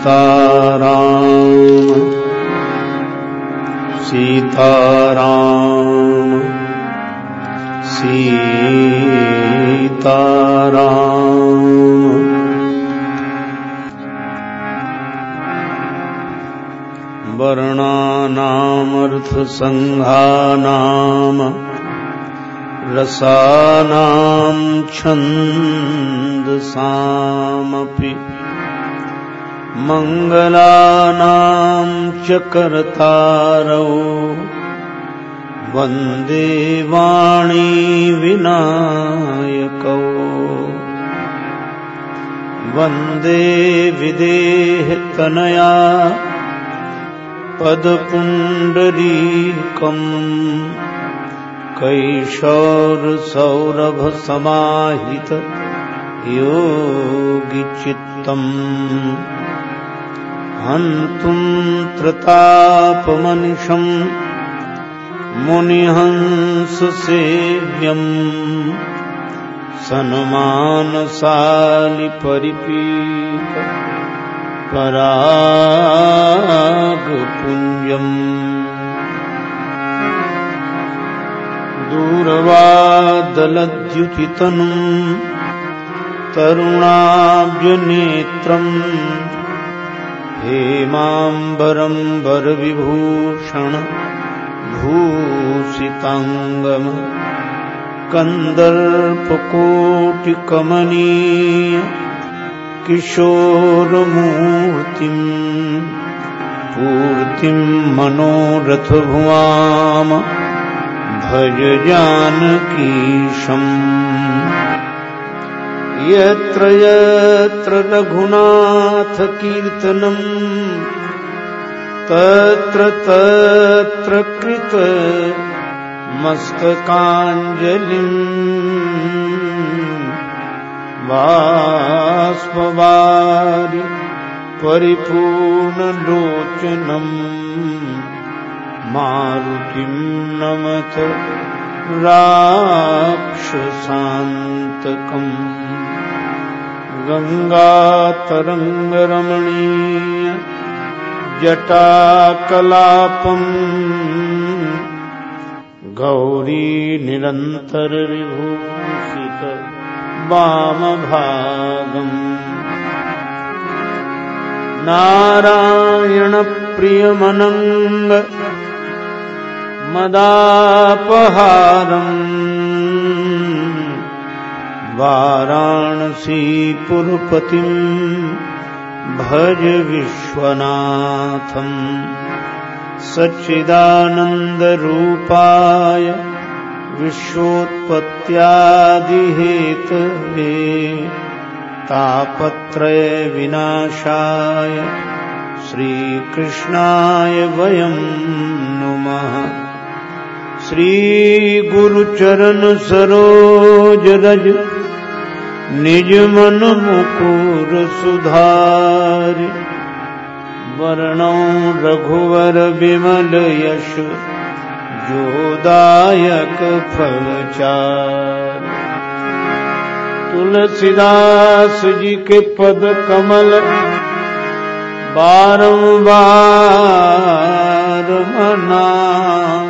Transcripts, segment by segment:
सीताराम। सीताराम। सीताराम। वर्णानामर्थसङ्घानाम् रसानां छन्दसामपि मङ्गलानां च कर्तारौ वन्दे वाणी विनायकौ। वन्दे विदेहतनया पदपुण्डरीकम् कैशोरसौरभसमाहित योगिचित्तम् हन्तुम् त्रतापमनिषम् मुनिहंससेव्यम् सन्मानसालिपरिपीत परागपुञ्जम् दूरवादलद्युतितनुम् तरुणाब्जनेत्रम् हेमाम्बरम् वरविभूषण भूषिताङ्गम कन्दर्पकोटिकमनीय किशोरमूर्तिम् पूर्तिम् मनोरथभुवाम भज जानकीशम् यत्र यत्र रघुनाथकीर्तनम् तत्र तत्र कृत मस्तकाञ्जलिम् बाष्पवारि परिपूर्णलोचनम् मारुतिम् नमत राक्षसान्तकम् गङ्गातरङ्गरमणीय जटाकलापम् गौरी निरन्तरविभूषित वामभागम्। नारायणप्रियमनङ्ग मदापहारम् वाराणसीपुरपतिम् भज विश्वनाथम्। सच्चिदानन्दरूपाय विश्वोत्पत्त्यादिहेतवे तापत्रयविनाशाय श्रीकृष्णाय वयम् नुमः। श्रीगुरुचरणसरोजरज निजमनमुकुर सुधारि वर्णौ रघुवर विमल यश जोदायक फलचार तुलसीदास जी के पद कमल बारंबार मनाए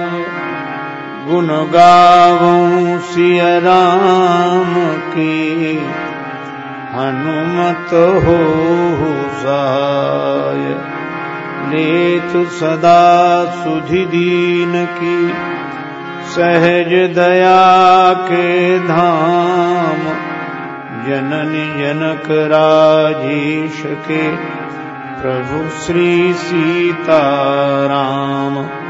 गुण गावों सिय राम की। हनुमत हो साय। लेत सदा सुधि दीन की। सहज दया के धाम। जननी जनक राजेश के। प्रभु श्री सीताराम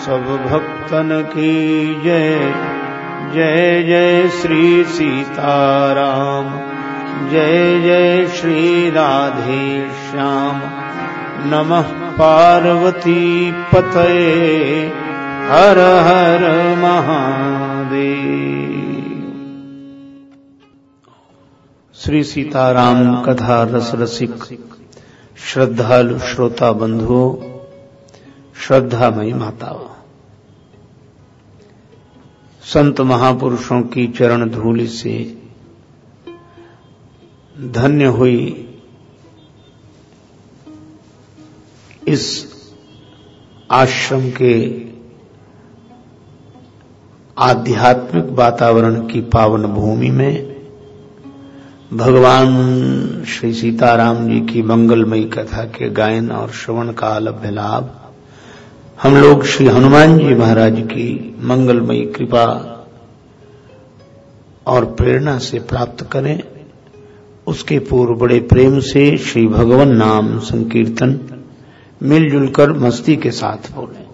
सब भक्तन की जय जय जय श्री सीताराम जय जय श्री राधे श्याम। नमः पार्वती पतये हर हर महादेव। श्री सीताराम कथा रस रसिक श्रद्धालु श्रोता बंधुओं श्रद्धामयी माता संत महापुरुषों की चरण धूलि से धन्य हुई इस आश्रम के आध्यात्मिक वातावरण की पावन भूमि में भगवान श्री सीताराम जी की मंगलमयी कथा के गायन और श्रवण का अलभ्य लाभ हम लोग श्री हनुमान जी महाराज की मंगलमयी कृपा और प्रेरणा से प्राप्त करें। उसके पूर्व बड़े प्रेम से श्री भगवान नाम संकीर्तन, मिलजुल कर मस्ती के साथ बोले।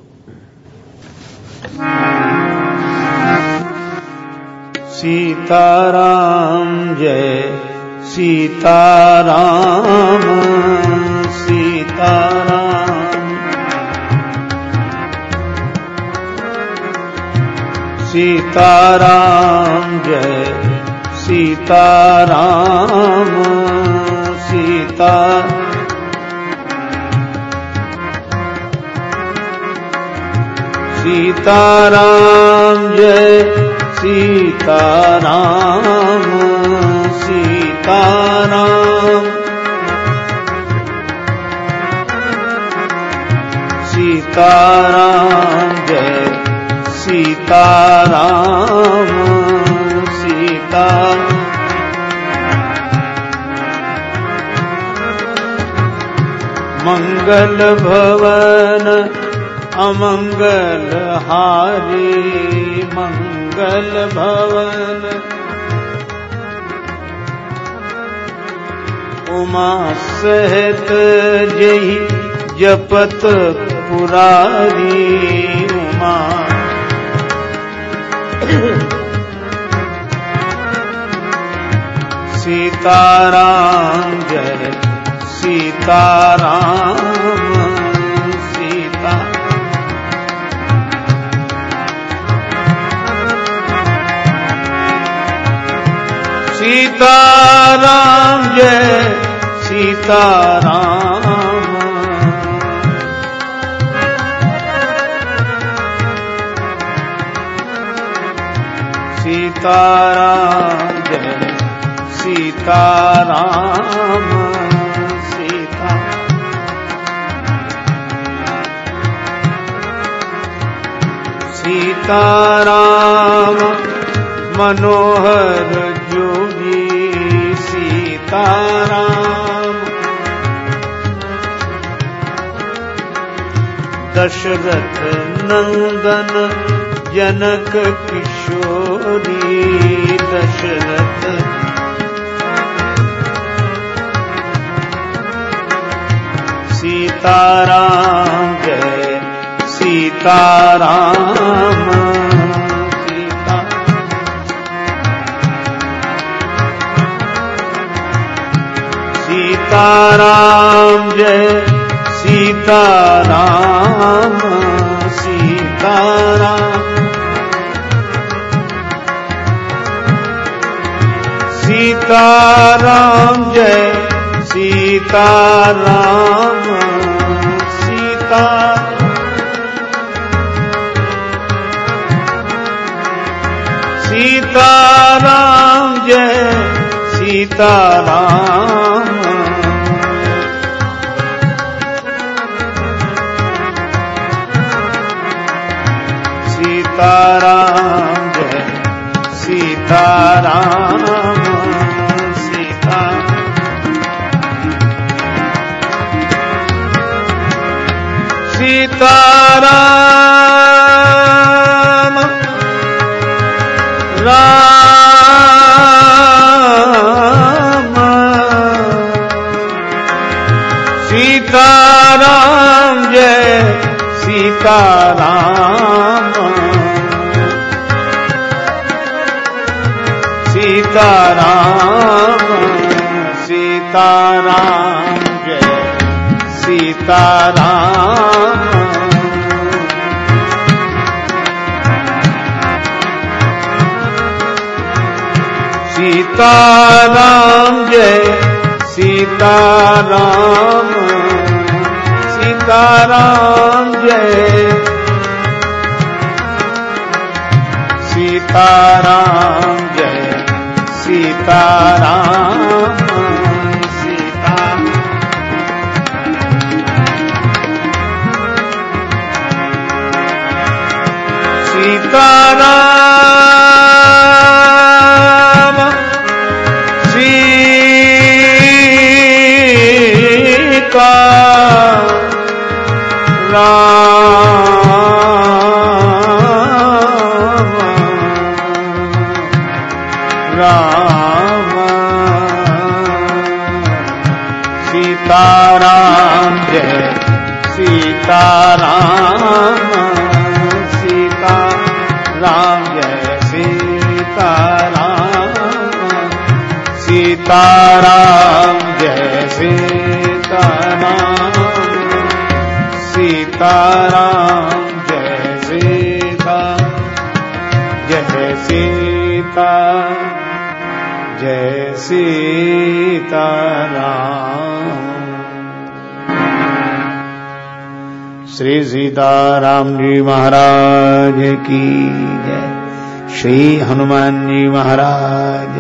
सीताराम जय, सीताराम सीताराम। सीताराम जय। सीताराम सीता। सीताराम जय सीताराम सीताराम। सीताराम जय। सीताराम सीता। मंगल भवन अमंगल हारी। मंगल भवन। उमा सहित जपत पुरारी। उमा सीताराम जय सीताराम सीताराम जय सीताराम। सीताराम जय सीताराम सीता। सीताराम मनोहर जोगी सीताराम। दशरथ नंदन जनक किशोरी। दशरथ। सीताराम जय सीताराम। सीताराम जय सीताराम। सीताराम। सीताराम जय सीताराम सीता सीताराम जय सीताराम सीताराम जय सीताराम सीता सीताराम। राम। सीताराम जय सीताराम। सीताराम सीताराम जय सीताराम। सीताराम जय सीताराम सीताराम जय। सीताराम जय सीताराम सीता सीताराम सीताराम सीता राम जय सीताराम सीताराम जय सीताराम सीताराम जय सीता जय सीता जय सीताराम श्री सीताराम जी महाराज की जय। श्री हनुमान जी महाराज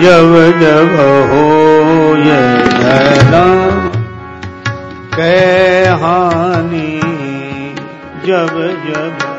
जब जब हो ये धरा कै हानि, जब जब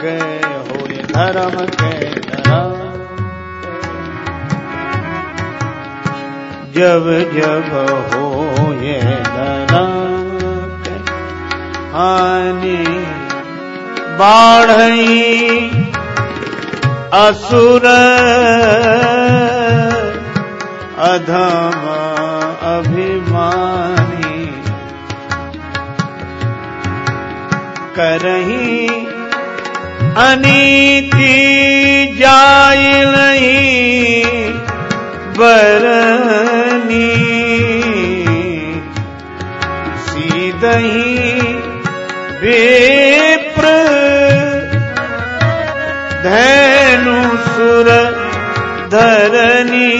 के धर्म के जब जब हो ये धर्म हानि। बाढ़ई असुर अधम अभिमानी। करही अनीति नहीं बरनी। सीदही विप्र धरनी।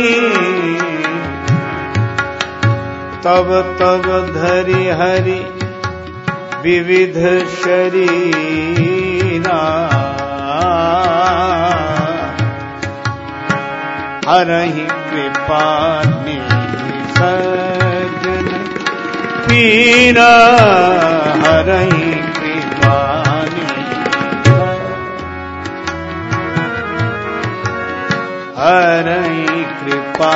तब तब धरि हरि विविध शरीरा। हरहि कृपा सजन पीरा। हरहि हरहि कृपा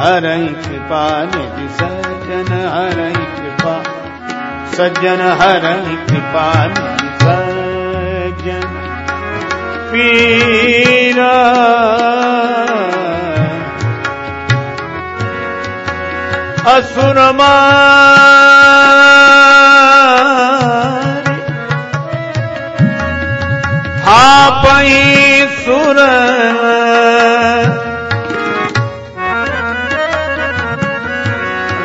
हरहि कृपा निधि सजन हरहि कृपा, सज्जन हरहि कृपा निधि, सज्जन पीरा। असुरमा आपई सुर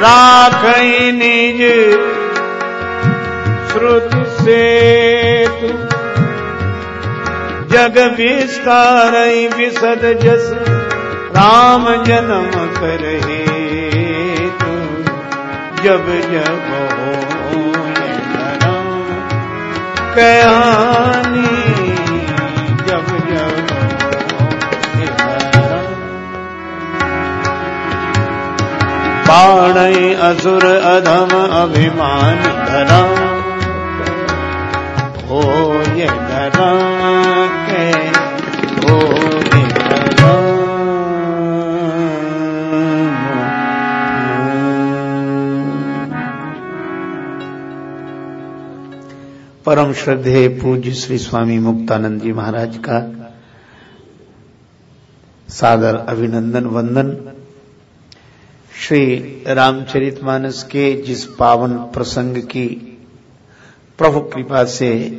राखई निज श्रुति से तू जग विस्तार विसद जस, राम जन्म करहे तू। जब जब हो कहानी बाणै असुर अधम अभिमान धरा हो ये धरा के हो ये परम श्रद्धे पूज्य श्री स्वामी मुक्तानंद जी महाराज का सादर अभिनंदन वंदन। श्री रामचरितमानस के जिस पावन प्रसंग की प्रभु कृपा से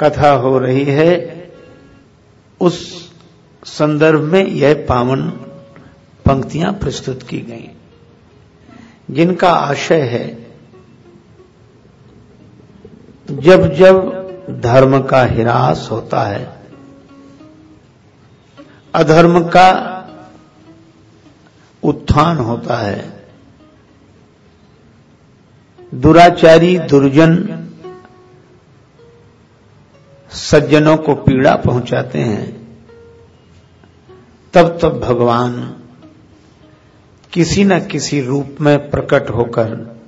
कथा हो रही है, उस संदर्भ में यह पावन पंक्तियाँ प्रस्तुत की गई। जिनका आशय है, जब जब धर्म का हिरास होता है, अधर्म का उत्थान होता है। दुराचारी, दुर्जन सज्जनों को पीड़ा पहुंचाते हैं। तब तब भगवान किसी न किसी रूप में प्रकट होकर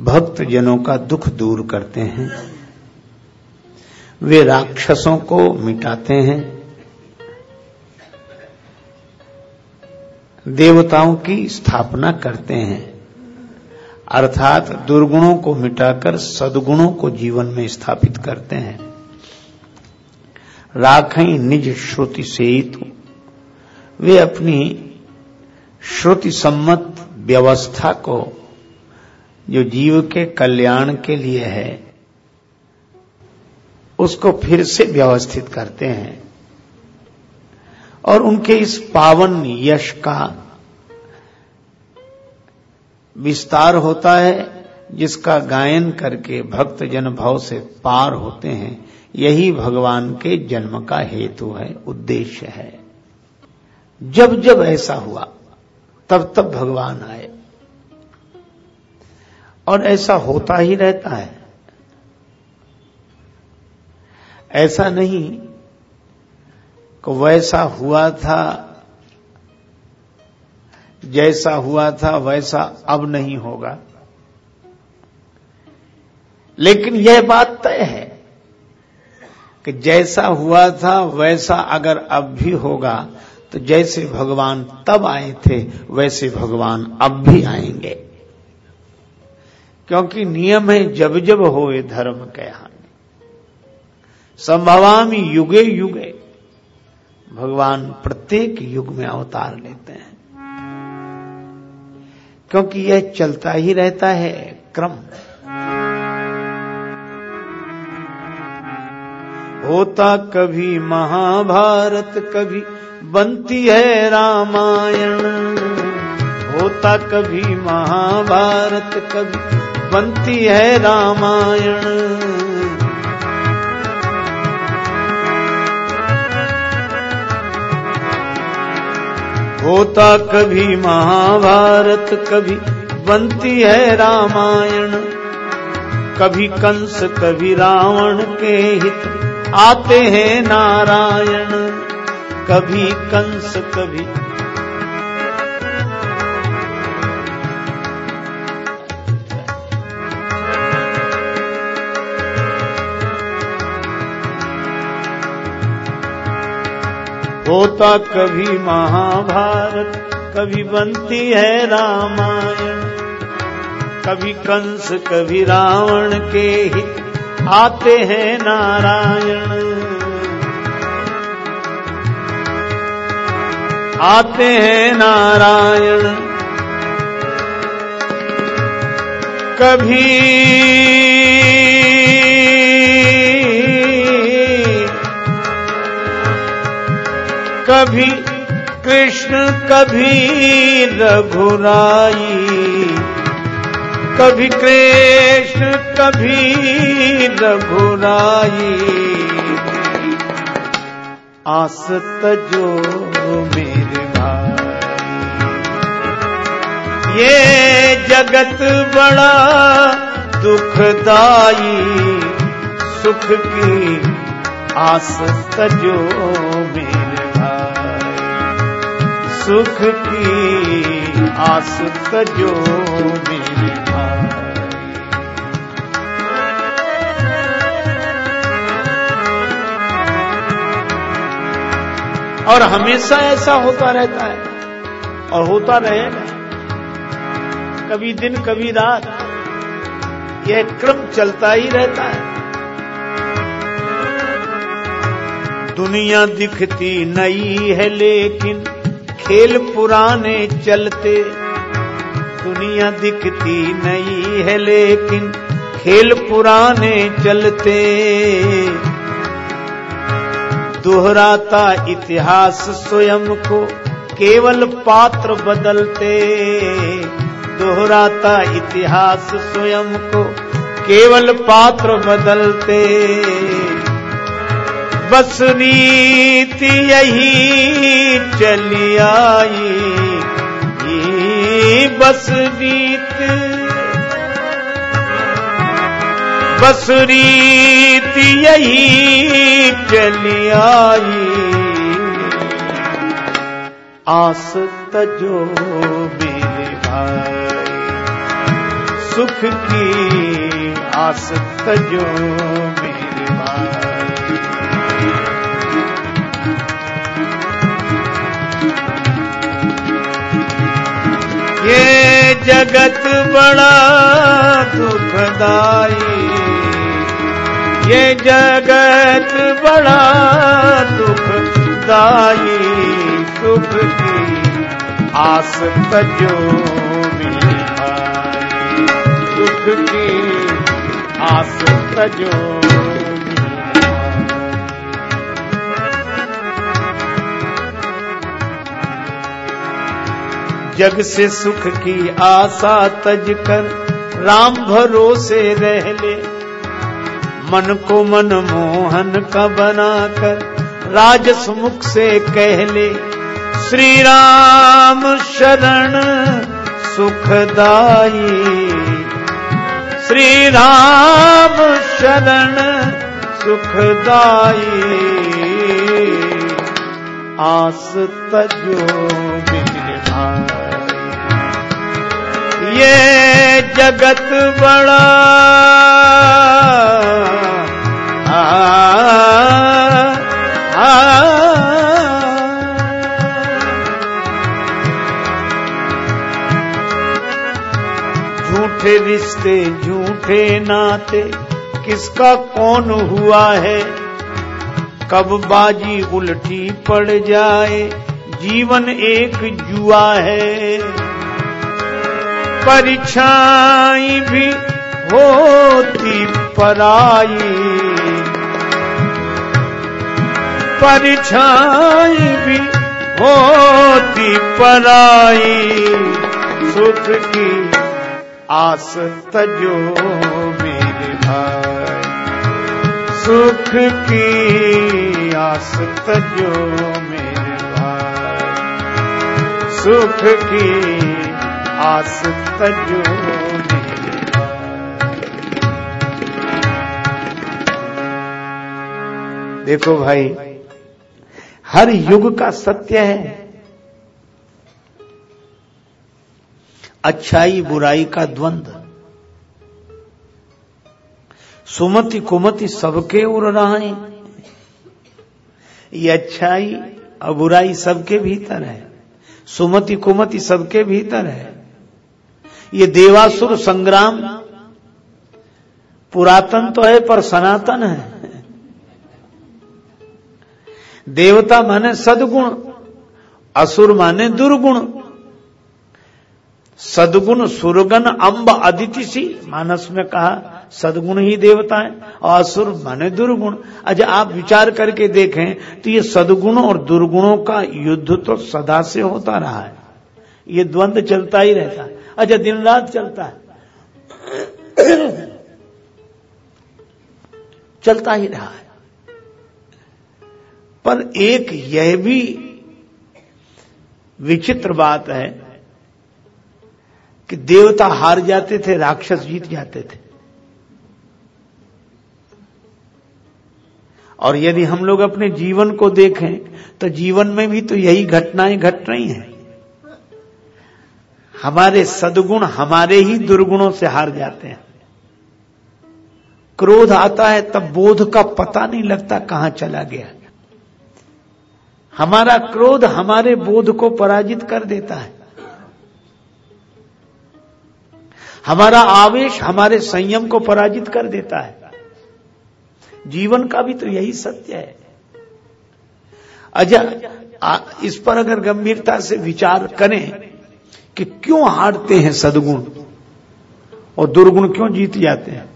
भक्त जनों का दुख दूर करते हैं। वे राक्षसों को मिटाते हैं। देवताओं की स्थापना करते हैं। अर्थात दुर्गुणों को मिटाकर सदगुणों को जीवन में स्थापित करते हैं। राखई निज श्रुति से वे अपनी श्रुति सम्मत व्यवस्था को जो जीव के कल्याण के लिए है, उसको फिर से व्यवस्थित करते हैं। और उनके इस पावन यश का विस्तार होता है, जिसका गायन करके भक्त जन भाव से पार होते हैं, यही भगवान के जन्म का हेतु है, उद्देश्य है। जब जब ऐसा हुआ, तब तब भगवान आए। और ऐसा होता ही रहता है। ऐसा नहीं कि वैसा हुआ था, जैसा हुआ था, वैसा अब नहीं होगा। लेकिन यह बात तय है कि जैसा हुआ था, वैसा अगर अब भी होगा तो जैसे भगवान तब आए थे, वैसे भगवान अब भी आएँगे। क्योंकि नियम है जब जब होए धर्म के हानि संभवामी युगे युगे। भगवान प्रत्येक युग में अवतार लेते हैं। क्योंकि यह चलता ही रहता है क्रम। होता कभी महाभारत, कभी बनती है रामायण। होता कभी महाभारत, कभी बनती है रामायण। होता कभी महाभारत, कभी बनती है रामायण, कभी कंस, कभी रावण के हित आते हैं नारायण, कभी कंस, कभी होता कभी महाभारत, कभी बनती है रामायण, कभी कंस, कभी रावण के ही आते हैं नारायण। आते हैं नारायण। कभी कभी कृष्ण, कभी रघुराई। कभी कृष्ण, कभी रघुराई। आस तजो मेरे भाई। ये जगत बड़ा दुखदाई, सुख की आस तजो सुख की आस मेरे और हमेशा ऐसा होता रहता है और होता रहेगा। कभी दिन, कभी रात, यह क्रम चलता ही रहता है। दुनिया दिखती नई है लेकिन खेल पुराने चलते, दुनिया दिखती नहीं है लेकिन खेल पुराने चलते। दोहराता इतिहास स्वयं को, केवल पात्र बदलते। दोहराता इतिहास स्वयं को, केवल पात्र बदलते। बस नीति यही चली आई। बस रीत बस रीत यही चली आई। आस तजो मेरे भाई, सुख की आस तजो मेरे भाई। ये जगत बड़ा दुखदाई। ये जगत बड़ा दुखदाई। सुख की आस तजो सुख की आस तजो जग से सुख की आशा तज कर राम भरोसे रह ले। मन को मन मोहन का बनाकर राजस मुख से कह ले। श्री राम शरण सुखदाई श्री राम शरण सुखदाई आस तजो भाई ये जगत बड़ा झूठे रिश्ते, झूठे नाते, किसका कौन हुआ है? कब बाजी उल्टी पड़ जाए? जीवन एक जुआ है। परछाई भी होती पराई। परछाई भी होती पराई। सुख की आस तजो मेरे भाई। सुख की आस तजो सुख की आस तजो देखो भाई, हर युग का सत्य है। अच्छाई बुराई का द्वंद। सुमति कुमति सबके उड़ रहा। है ये अच्छाई और बुराई सबके भीतर है। सुमति कुमति सबके भीतर है। ये देवासुर संग्राम। पुरातन तो है, पर सनातन है। देवता माने सदगुण, असुर माने दुर्गुण। सदगुण, सुरगन, अंब, अदिति सी, मानस में कहा सदगुण ही देवता है असुर माने दुर्गुण। अच्छा आप विचार करके देखें तो ये सदगुण और दुर्गुणों का युद्ध तो सदा से होता रहा है। ये द्वंद्व चलता ही रहता है। अच्छा दिन रात चलता है। चलता ही रहा है। पर एक यह भी विचित्र बात है कि देवता हार जाते थे, राक्षस जीत जाते थे। और यदि हम लोग अपने जीवन को देखें तो जीवन में भी तो यही घटनाएँ घट रही हैं। हमारे सदगुण हमारे ही दुर्गुणों से हार जाते हैं। क्रोध आता है, तब बोध का पता नहीं लगता कहाँ चला गया। हमारा क्रोध हमारे बोध को पराजित कर देता है। हमारा आवेश हमारे संयम को पराजित कर देता है। जीवन का भी तो यही सत्य है। अच्छा इस पर अगर गंभीरता से विचार करें कि क्यों हारते हैं सदगुण और दुर्गुण क्यों जीत जाते हैं,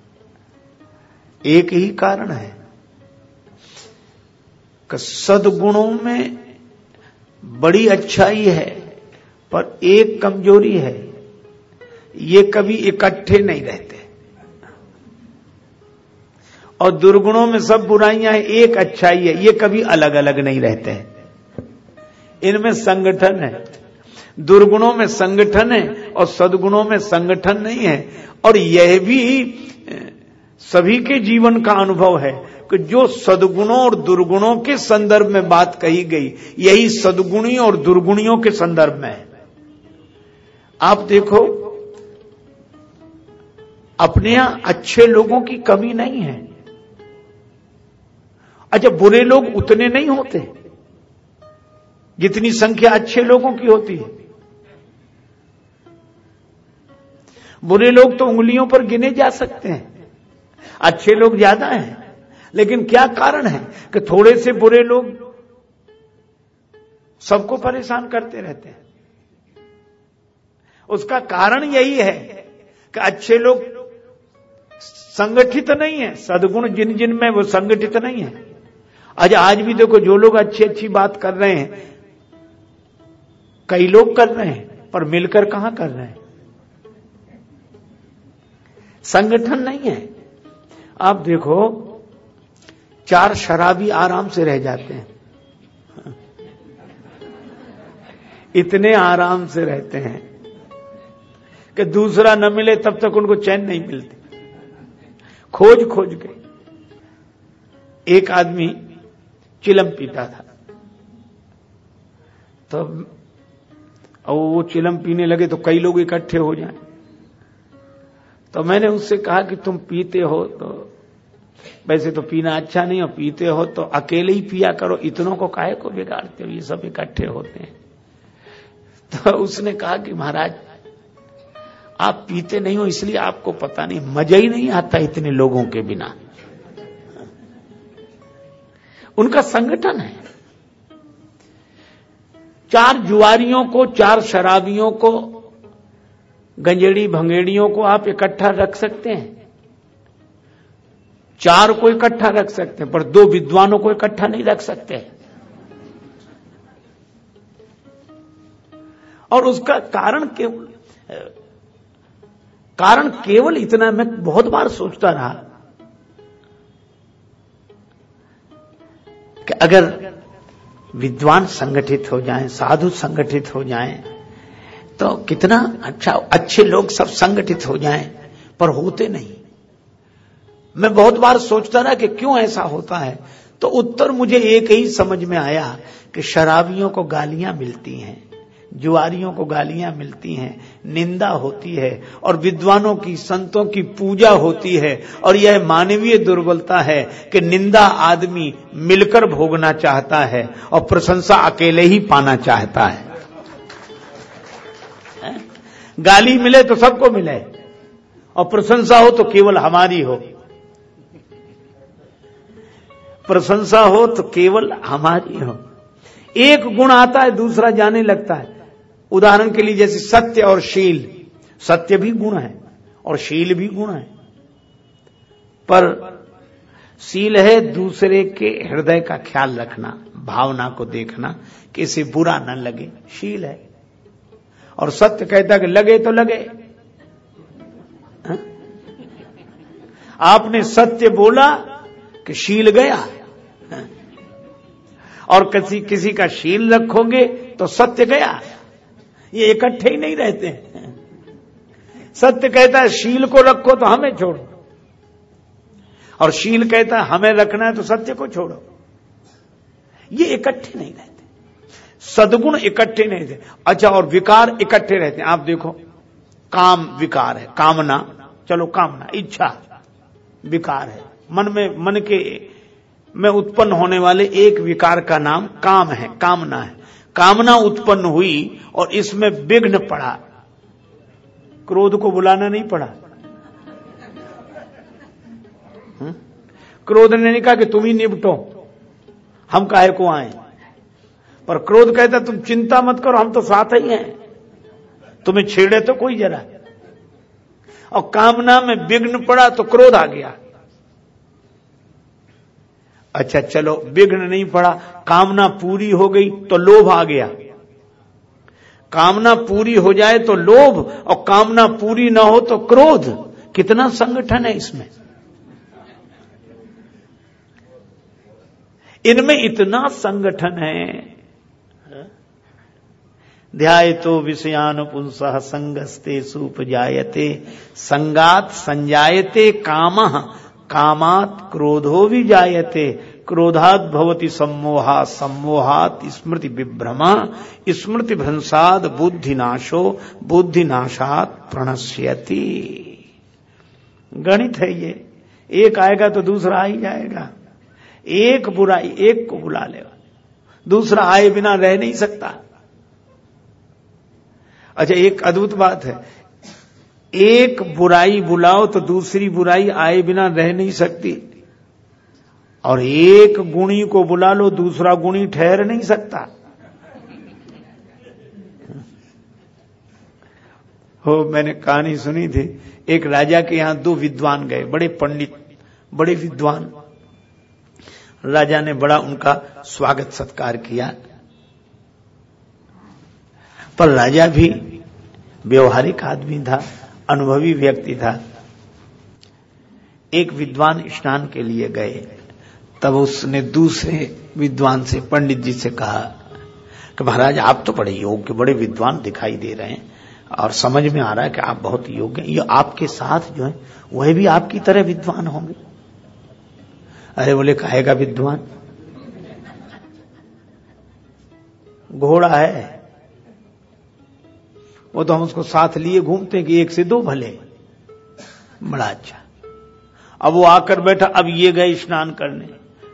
एक ही कारण है कि सदगुणों में बड़ी अच्छाई है, पर एक कमज़ोरी है। ये कभी इकट्ठे नहीं रहते। और दुर्गुणों में सब बुराइयाँ हैं, एक अच्छाई है, ये कभी अलग अलग नहीं रहते हैं। इनमें संगठन है। दुर्गुणों में संगठन है और सदगुणों में संगठन नहीं है। और यह भी सभी के जीवन का अनुभव है कि जो सदगुणों और दुर्गुणों के संदर्भ में बात कही गई, यही सदगुणी और दुर्गुणियों के संदर्भ में है। आप देखो, अपने यहाँ अच्छे लोगों की कमी नहीं है। अच्छा बुरे लोग उतने नहीं होते, जितनी संख्या अच्छे लोगों की होती है। बुरे लोग तो उंगलियों पर गिने जा सकते हैं, अच्छे लोग ज़्यादा हैं, लेकिन क्या कारण है कि थोड़े से बुरे लोग सबको परेशान करते रहते हैं? उसका कारण यही है कि अच्छे लोग संगठित नहीं है, सदगुण जिन जिन में वो संगठित नहीं है। आज आज भी देखो जो लोग अच्छी अच्छी बात कर रहे हैं, कई लोग कर रहे हैं, पर मिलकर कहाँ कर रहे हैं? संगठन नहीं है। आप देखो, चार शराबी आराम से रह जाते हैं। इतने आराम से रहते हैं कि दूसरा न मिले तब तक उनको चैन नहीं मिलती। खोज खोज के। एक आदमी चिलम पीता था। तो और वो चिलम पीने लगे तो कई लोग इकट्ठे हो जाए। तो मैंने उससे कहा कि तुम पीते हो तो वैसे तो पीना अच्छा नहीं, और पीते हो तो अकेले ही पिया करो, इतनों को काहे को बिगाड़ते हो? ये सब इकट्ठे होते हैं। तो उसने कहा कि महाराज, आप पीते नहीं हो, इसलिए आपको पता नहीं, मज़ा ही नहीं आता इतने लोगों के बिना। उनका संगठन है। चार जुआरियों को, चार शराबियों को, गंजेड़ी भंगेड़ियों को आप इकट्ठा रख सकते हैं। चार को इकट्ठा रख सकते हैं, पर दो विद्वानों को इकट्ठा नहीं रख सकते और उसका कारण केवल कारण केवल इतना, मैं बहुत बार सोचता रहा। कि अगर विद्वान संगठित हो जाएँ, साधु संगठित हो जाएँ, तो कितना अच्छा अच्छे लोग सब संगठित हो जाएँ, पर होते नहीं। मैं बहुत बार सोचता रहा कि क्यों ऐसा होता है तो उत्तर मुझे एक ही समझ में आया कि शराबियों को गालियाँ मिलती हैं। जुआरियों को गालियाँ मिलती हैं, निंदा होती है, और विद्वानों की, संतों की पूजा होती है, और यह मानवीय दुर्बलता है कि निंदा आदमी मिलकर भोगना चाहता है और प्रशंसा अकेले ही पाना चाहता है। गाली मिले तो सबको मिले, और प्रशंसा हो तो केवल हमारी हो। प्रशंसा हो तो केवल हमारी हो। एक गुण आता है, दूसरा जाने लगता है। उदाहरण के लिए जैसे सत्य और शील। सत्य भी गुण है और शील भी गुण है। पर शील है दूसरे के हृदय का ख्याल रखना, भावना को देखना कि इसे बुरा न लगे। शील है। और सत्य कहता कि लगे तो लगे। हा? आपने सत्य बोला कि शील गया। हा? और किसी किसी का शील रखोगे तो सत्य गया। ये इकट्ठे ही नहीं रहते हैं सत्य कहता है, शील को रखो तो हमें छोड़ो। और शील कहता है, हमें रखना है तो सत्य को छोड़ो। ये इकट्ठे नहीं रहते। सदगुण इकट्ठे नहीं रहते। अच्छा और विकार इकट्ठे रहते। हैं आप देखो, काम विकार है, कामना। चलो, कामना, इच्छा, विकार है। मन में, मन के, में उत्पन्न होने वाले एक विकार का नाम काम है, कामना है। कामना उत्पन्न हुई और इसमें विघ्न पड़ा। क्रोध को बुलाना नहीं पड़ा। हम्म? क्रोध ने नहीं कहा कि तुम ही निपटो, हम काहे को आए? पर क्रोध कहता तुम चिंता मत करो, हम तो साथ ही हैं। तुम्हें छेड़े तो कोई जरा। और कामना में विघ्न पड़ा तो क्रोध आ गया। अच्छा चलो विघ्न नहीं पड़ा, कामना पूरी हो गई तो लोभ आ गया। कामना पूरी हो जाए तो लोभ, और कामना पूरी ना हो तो क्रोध। कितना संगठन है इसमें। इनमें इतना संगठन है। ध्याय तो विषयान पुंस संगस्ते सुपजायते। संगात संजायते काम। कामात क्रोधो भी जायते क्रोधात भवती सम्मोहा, सम्मोहात स्मृति विभ्रमा स्मृति भ्रंसाद बुद्धिनाशो, बुद्धिनाशात प्रणश्यति। गणित है ये। एक आएगा तो दूसरा आ ही जाएगा। एक बुराई एक को बुला लेगा। दूसरा आए बिना रह नहीं सकता। अच्छा एक अद्भुत बात है। एक बुराई बुलाओ तो दूसरी बुराई आए बिना रह नहीं सकती। और एक गुणी को बुला लो, दूसरा गुणी ठहर नहीं सकता। हो, मैंने कहानी सुनी थी। एक राजा के यहाँ दो विद्वान गए, बड़े पंडित, बड़े विद्वान। राजा ने बड़ा उनका स्वागत सत्कार किया। पर राजा भी व्यवहारिक आदमी था। अनुभवी व्यक्ति था। एक विद्वान स्नान के लिए गए। तब उसने दूसरे विद्वान से, पंडित जी से कहा कि महाराज, आप तो बड़े योग्य बड़े विद्वान दिखाई दे रहे हैं और समझ में आ रहा है कि आप बहुत योग्य ये आपके साथ जो है, वह भी आपकी तरह विद्वान होंगे। अरे बोले कहेगा विद्वान? घोड़ा है। वो तो हम उसको साथ लिए घूमते हैं कि एक से दो भले। बड़ा अच्छा। अब वो आकर बैठा अब ये गए स्नान करने।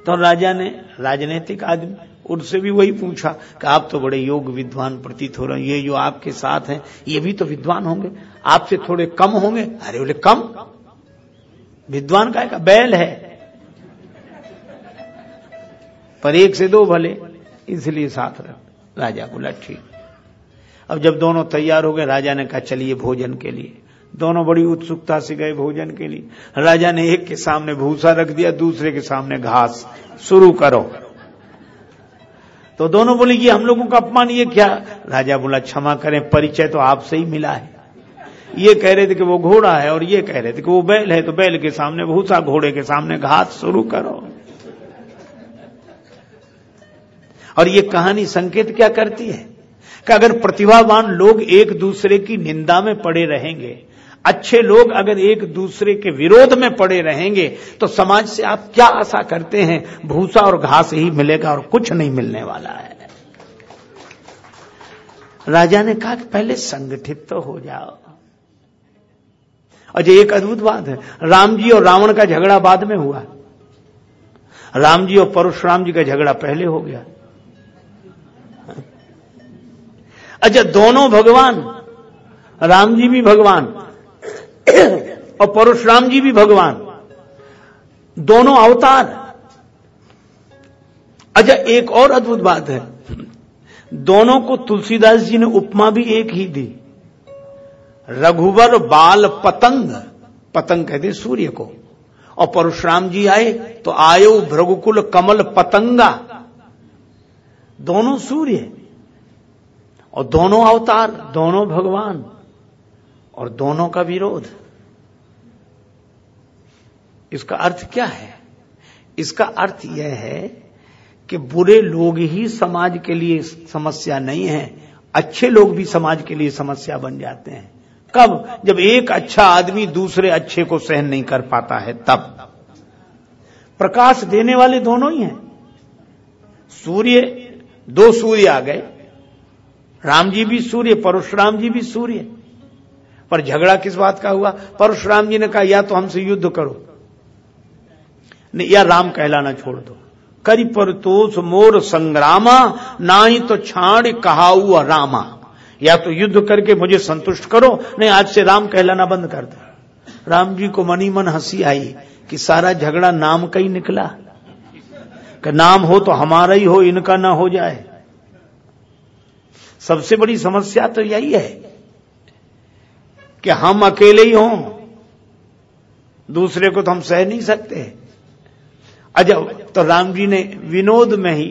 तो राजा ने राजनीतिक आदमी उनसे भी वही पूछा कि आप तो बड़े योग विद्वान प्रतीत हो रहे हैं ये जो आपके साथ हैं ये भी तो विद्वान होंगे। आपसे थोड़े कम होंगे? अरे बोले कम? विद्वान का, का बैल है। पर एक से दो भले इसलिए साथ रह राजा बोला ठीक। अब जब दोनों तैयार हो गए, राजा ने कहा, चलिए भोजन के लिए। दोनों बड़ी उत्सुकता से गए भोजन के लिए। राजा ने एक के सामने भूसा रख दिया, दूसरे के सामने घास। शुरू करो। तो दोनों बोले कि हम लोगों का अपमान, ये क्या? राजा बोला, क्षमा करें, परिचय तो आपसे ही मिला है। ये कह रहे थे कि वो घोड़ा है और ये कह रहे थे कि वो बैल है तो बैल के सामने, भूसा घोड़े के सामने घास शुरू करो। और ये कहानी संकेत क्या करती है? कि अगर प्रतिभावान लोग एक दूसरे की निंदा में पड़े रहेंगे, अच्छे लोग अगर एक दूसरे के विरोध में पड़े रहेंगे तो समाज से आप क्या आशा करते हैं? भूसा और घास ही मिलेगा और कुछ नहीं मिलने वाला है। राजा ने कहा कि पहले संगठित तो हो जाओ। और अच्छा एक अद्भुत बात है, राम जी और रावण का झगड़ा बाद में हुआ। राम जी और परशुराम जी का झगड़ा पहले हो गया। अच्छा दोनों भगवान। राम जी भी भगवान। और परशुराम जी भी भगवान। दोनों अवतार। अच्छा एक और अद्भुत बात है। दोनों को तुलसीदास जी ने उपमा भी एक ही दी। रघुवर बाल पतंग। पतंग कहते सूर्य को। और परशुराम जी आए तो आयो भ्रघुकुल कमल पतंगा। दोनों सूर्य। और दोनों अवतार, दोनों भगवान, और दोनों का विरोध। इसका अर्थ क्या है? इसका अर्थ यह है कि बुरे लोग ही समाज के लिए समस्या नहीं है, अच्छे लोग भी समाज के लिए समस्या बन जाते हैं। कब? जब एक अच्छा आदमी दूसरे अच्छे को सहन नहीं कर पाता है, तब। प्रकाश देने वाले दोनों ही हैं। सूर्य, दो सूर्य आ गए राम जी भी सूर्य, परशुराम जी भी सूर्य। पर झगड़ा किस बात का हुआ? परशुराम जी ने कहा, या तो हमसे युद्ध करो। या राम कहलाना छोड़ दो। करी पर तोस मोर संग्रामा ना ही तो छाड़ कहाऊ रामा या तो युद्ध करके मुझे संतुष्ट करो। नहीं, आज से राम कहलाना बंद कर दो। राम जी को मनी मन हँसी आई कि सारा झगड़ा नाम का ही निकला। कि नाम हो तो हमारा ही हो, इनका ना हो जाए। सबसे बड़ी समस्या तो यही है कि हम अकेले ही हों, दूसरे को तो हम सह नहीं सकते। अजब तो राम जी ने विनोद में ही,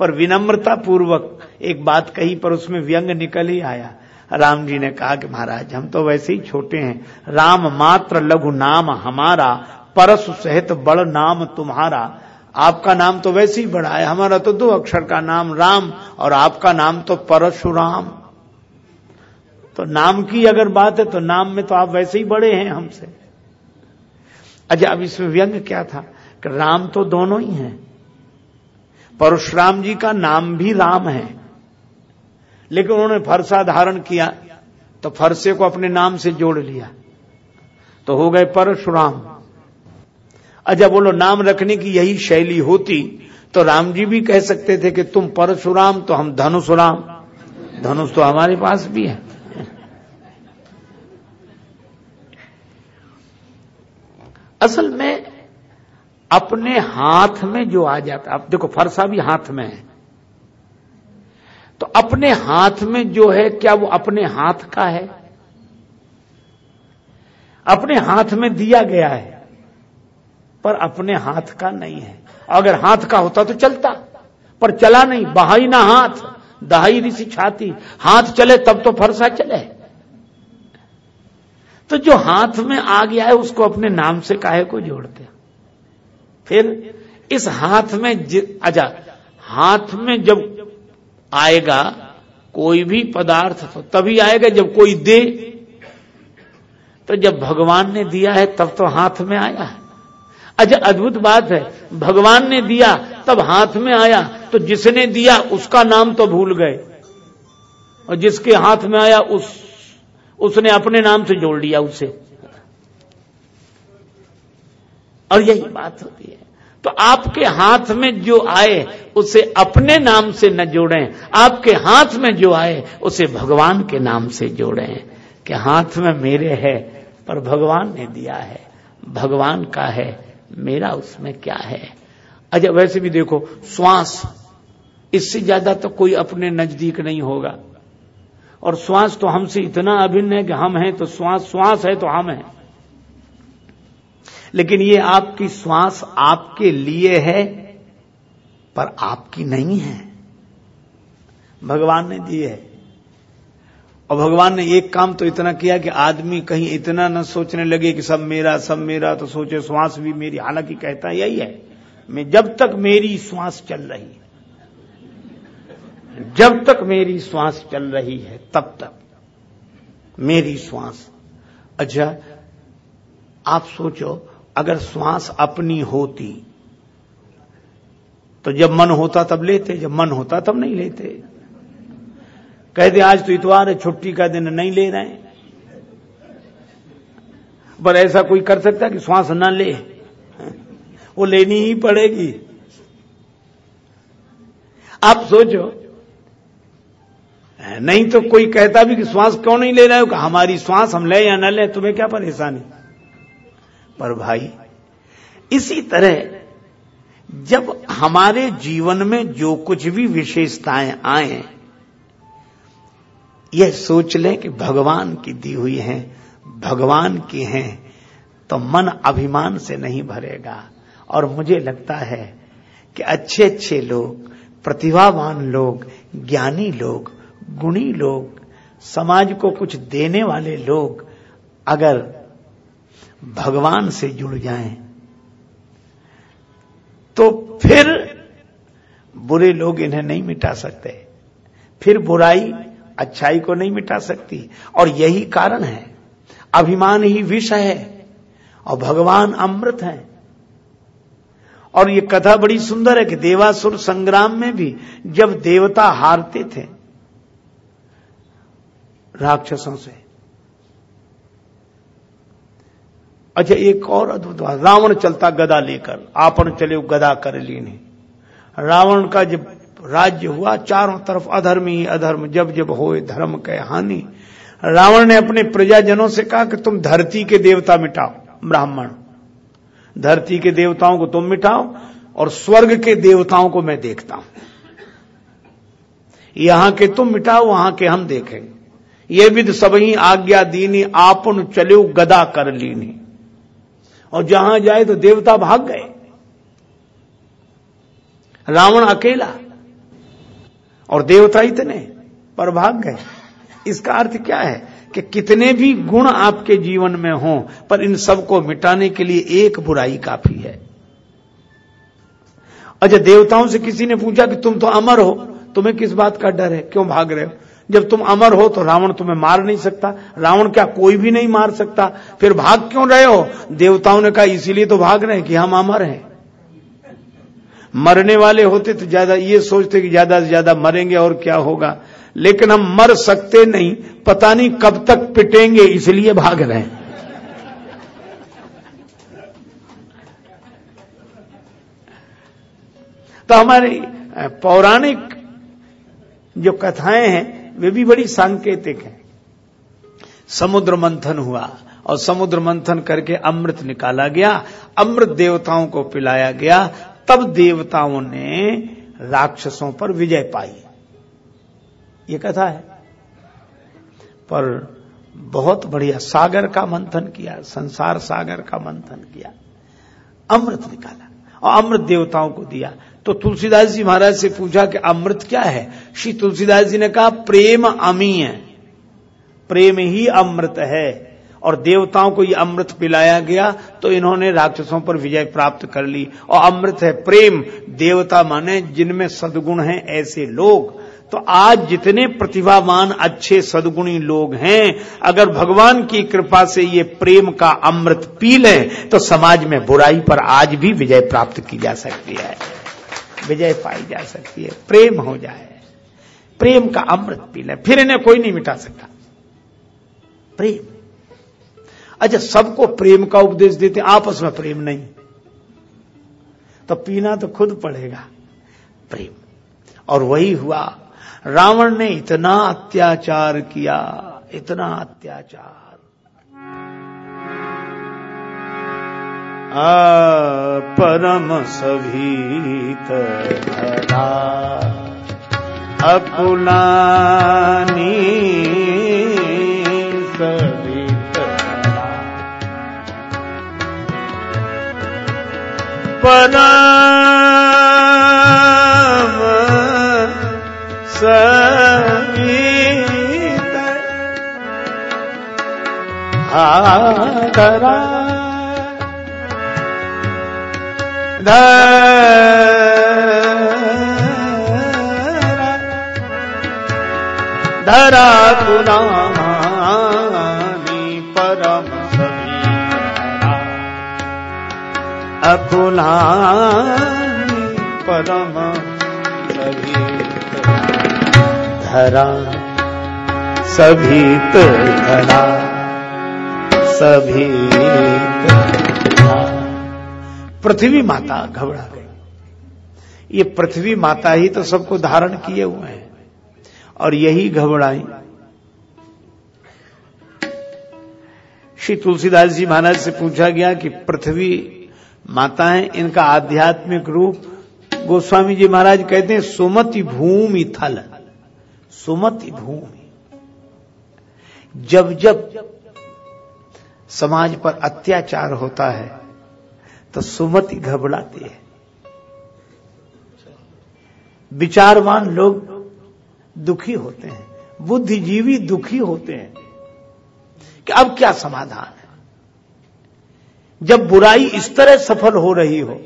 पर विनम्रता पूर्वक एक बात कही, पर उसमें व्यंग निकल ही आया। राम जी ने कहा कि महाराज, हम तो वैसे ही छोटे हैं। राम मात्र लघु नाम हमारा, परस सहित बड़ नाम तुम्हारा। आपका नाम तो वैसे ही बड़ा है, हमारा तो दो अक्षर का नाम राम और आपका नाम तो परशुराम। तो नाम की अगर बात है तो नाम में तो आप वैसे ही बड़े हैं हमसे। अच्छा अब इसमें व्यंग क्या था? कि राम तो दोनों ही हैं। परशुराम जी का नाम भी राम है। लेकिन उन्होंने फरसा धारण किया तो फरसे को अपने नाम से जोड़ लिया। तो हो गए परशुराम। अच्छा बोलो नाम रखने की यही शैली होती तो राम जी भी कह सकते थे कि तुम परशुराम तो हम धनुषुराम। धनुष तो हमारे पास भी है। असल में अपने हाथ में जो आ जाता, अब देखो फरसा भी हाथ में है। तो अपने हाथ में जो है, क्या वो अपने हाथ का है? अपने हाथ में दिया गया है। पर अपने हाथ का नहीं है। अगर हाथ का होता तो चलता, पर चला नहीं। बहाई ना हाथ, दहाई ऋषि छाती। हाथ चले तब तो फरसा चले। तो जो हाथ में आ गया है, उसको अपने नाम से काहे को जोड़ते फिर इस हाथ में अच्छा हाथ में जब आएगा, कोई भी पदार्थ तो तभी आएगा जब कोई दे। तो जब भगवान ने दिया है, तब तो हाथ में आया है। अच्छा अद्भुत बात है। भगवान ने दिया, तब हाथ में आया तो जिसने दिया, उसका नाम तो भूल गए। और जिसके हाथ में आया, उस, उसने अपने नाम से जोड़ लिया उसे। और यही बात होती है। तो आपके हाथ में जो आए, उसे अपने नाम से न जोड़ें। आपके हाथ में जो आए, उसे भगवान के नाम से जोड़ें। कि हाथ में मेरे है, पर भगवान ने दिया है। भगवान का है मेरा उसमें क्या है? अच्छा वैसे भी देखो, श्वास, इससे ज़्यादा तो कोई अपने नज़दीक नहीं होगा। और श्वास तो हमसे इतना अभिन्न है कि हम हैं तो श्वास श्वास है तो हम हैं। लेकिन ये आपकी श्वास आपके लिए है, पर आपकी नहीं है। भगवान ने दी है। और भगवान ने एक काम तो इतना किया कि आदमी कहीं इतना न सोचने लगे कि सब मेरा सब मेरा तो सोचे श्वास भी मेरी, हालाँकि कहता यही है, मैं जब तक मेरी श्वास चल रही है, जब तक मेरी श्वास चल रही है, तब तक मेरी श्वास। अच्छा आप सोचो, अगर श्वास अपनी होती तो जब मन होता तब लेते, जब मन होता तब नहीं लेते। कहते आज तो इतवार है, छुट्टी का दिन नहीं ले रहे पर ऐसा कोई कर सकता कि श्वास न ले? वो लेनी ही पड़ेगी। आप सोचो, नहीं तो कोई कहता भी कि श्वास क्यों नहीं ले रहे हो? हमारी श्वास हम ले या न ले, तुम्हें क्या परेशानी? पर भाई, इसी तरह जब हमारे जीवन में जो कुछ भी विशेषताएँ आए यह सोच लें कि भगवान की दी हुई हैं, भगवान की हैं तो मन अभिमान से नहीं भरेगा। और मुझे लगता है कि अच्छे अच्छे लोग, प्रतिभावान लोग, ज्ञानी लोग, गुणी लोग, समाज को कुछ देने वाले लोग अगर भगवान से जुड़ जाएँ तो फिर बुरे लोग इन्हें नहीं मिटा सकते। फिर बुराई अच्छाई को नहीं मिटा सकती। और यही कारण है। अभिमान ही विष है। और भगवान अमृत है। और ये कथा बड़ी सुंदर है कि देवासुर संग्राम में भी जब देवता हारते थे, राक्षसों से। अच्छा एक और अद्भुत रावण चलता गदा लेकर। आपन चले गदा कर लीने। रावण का जब राज्य हुआ, चारों तरफ़ अधर्म ही अधर्म, जब जब हो धर्म के हानि। रावण ने अपने प्रजाजनों से कहा कि तुम धरती के देवता मिटाओ, ब्राह्मण। धरती के देवताओं को तुम मिटाओ और स्वर्ग के देवताओं को मैं देखता हूँ। यहाँ के तुम मिटाओ, वहाँ के हम देखेंगे। ये विद सबही आज्ञा दीनी, आपन चलो गदा कर लीनी। और जहाँ जाए तो देवता भाग गए। रावण अकेला और देवता इतने पर भाग गए इसका अर्थ क्या है कि कितने भी गुण आपके जीवन में हों, पर इन सबको मिटाने के लिए एक बुराई काफ़ी है। अच्छा देवताओं से किसी ने पूछा कि तुम तो अमर हो, तुम्हें किस बात का डर है? क्यों भाग रहे हो? जब तुम अमर हो तो रावण तुम्हें मार नहीं सकता। रावण क्या कोई भी नहीं मार सकता। फिर भाग क्यों रहे हो? देवताओं ने कहा, इसीलिए तो भाग रहे हैं कि हम अमर हैं। मरने वाले होते तो ज़्यादा, ये सोचते कि ज़्यादा से ज़्यादा मरेंगे और क्या होगा। लेकिन हम मर सकते नहीं, पता नहीं कब तक पिटेंगे, इसलिए भाग रहे हैं। तो हमारी पौराणिक जो कथाएँ हैं, वे भी बड़ी सांकेतिक हैं। समुद्र मंथन हुआ, और समुद्र मंथन करके अमृत निकाला गया, अमृत देवताओं को पिलाया गया तब देवताओं ने राक्षसों पर विजय पाई। ये कथा है। पर बहुत बढ़िया सागर का मंथन किया, संसार सागर का मंथन किया। अमृत निकाला और अमृत देवताओं को दिया। तो तुलसीदास जी महाराज से पूछा कि अमृत क्या है? श्री तुलसीदास जी ने कहा, प्रेम अमी है। प्रेम ही अमृत है। और देवताओं को ये अमृत पिलाया गया तो इन्होंने राक्षसों पर विजय प्राप्त कर ली। और अमृत है प्रेम। देवता माने जिनमें सदगुण हैं ऐसे लोग। तो आज जितने प्रतिभावान, अच्छे सदगुणी लोग हैं, अगर भगवान की कृपा से ये प्रेम का अमृत पी लें तो समाज में बुराई पर आज भी विजय प्राप्त की जा सकती है। विजय पाई जा सकती है। प्रेम हो जाए। प्रेम का अमृत पी लें। फिर इन्हें कोई नहीं मिटा सकता। प्रेम। अच्छा सबको प्रेम का उपदेश देते, आपस में प्रेम नहीं। तो पीना तो खुद पड़ेगा, प्रेम। और वही हुआ, रावण ने इतना अत्याचार किया, इतना अत्याचार। आ परम सभीत धरा अकुलानी परम समीत धरा। धरा कुनामानी अकुलानी परम सभी धरा सभीत धरा धरा। पृथ्वी माता घबरा गई। ये पृथ्वी माता ही तो सबको धारण किए हुए हैं और यही घबराई। श्री तुलसीदास जी महाराज से पूछा गया कि पृथ्वी माता है इनका आध्यात्मिक रूप, गोस्वामी जी महाराज कहते हैं, सुमति भूमि थल। सुमति भूमि। जब जब समाज पर अत्याचार होता है तो सुमति घबराती है। विचारवान लोग दुखी होते हैं। बुद्धिजीवी दुखी होते हैं कि अब क्या समाधान? जब बुराई इस तरह सफल हो रही हो,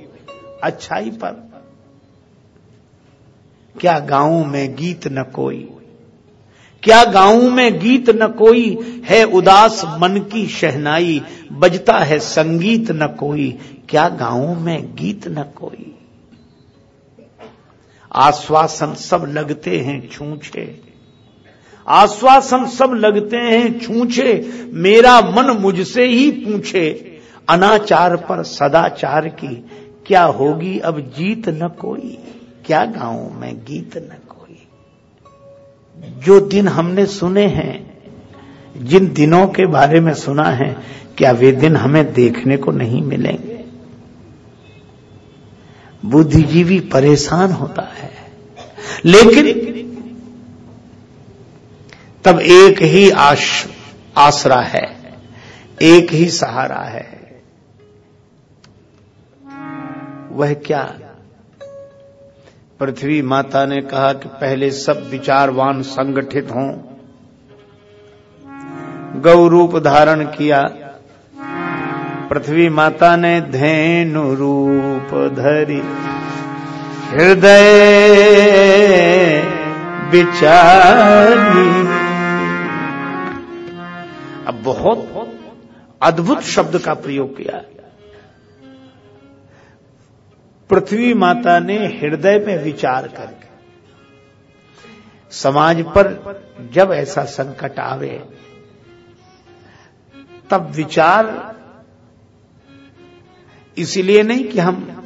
अच्छाई पर। क्या गाँव में गीत न कोई? क्या गाँव में गीत न कोई? है उदास मन की शहनाई, बजता है संगीत न कोई। क्या गाँव में गीत न कोई? आश्वासन सब लगते हैं छूछे। आश्वासन सब लगते हैं छूछे। मेरा मन मुझसे ही पूछे। अनाचार पर सदाचार की क्या होगी? अब जीत न कोई। क्या गाऊं मैं? गीत न कोई। जो दिन हमने सुने हैं, जिन दिनों के बारे में सुना है, क्या वे दिन हमें देखने को नहीं मिलेंगे? बुद्धिजीवी परेशान होता है। लेकिन तब एक ही आश, आसरा है, एक ही सहारा है। वह क्या? पृथ्वी माता ने कहा कि पहले सब विचारवान संगठित हों। गौ रूप धारण किया। पृथ्वी माता ने धेनु रूप धरी। हृदय विचारी। अब बहुत अद्भुत शब्द का प्रयोग किया। पृथ्वी माता ने हृदय में विचार करके समाज पर जब ऐसा संकट आवे, तब विचार इसलिए नहीं कि हम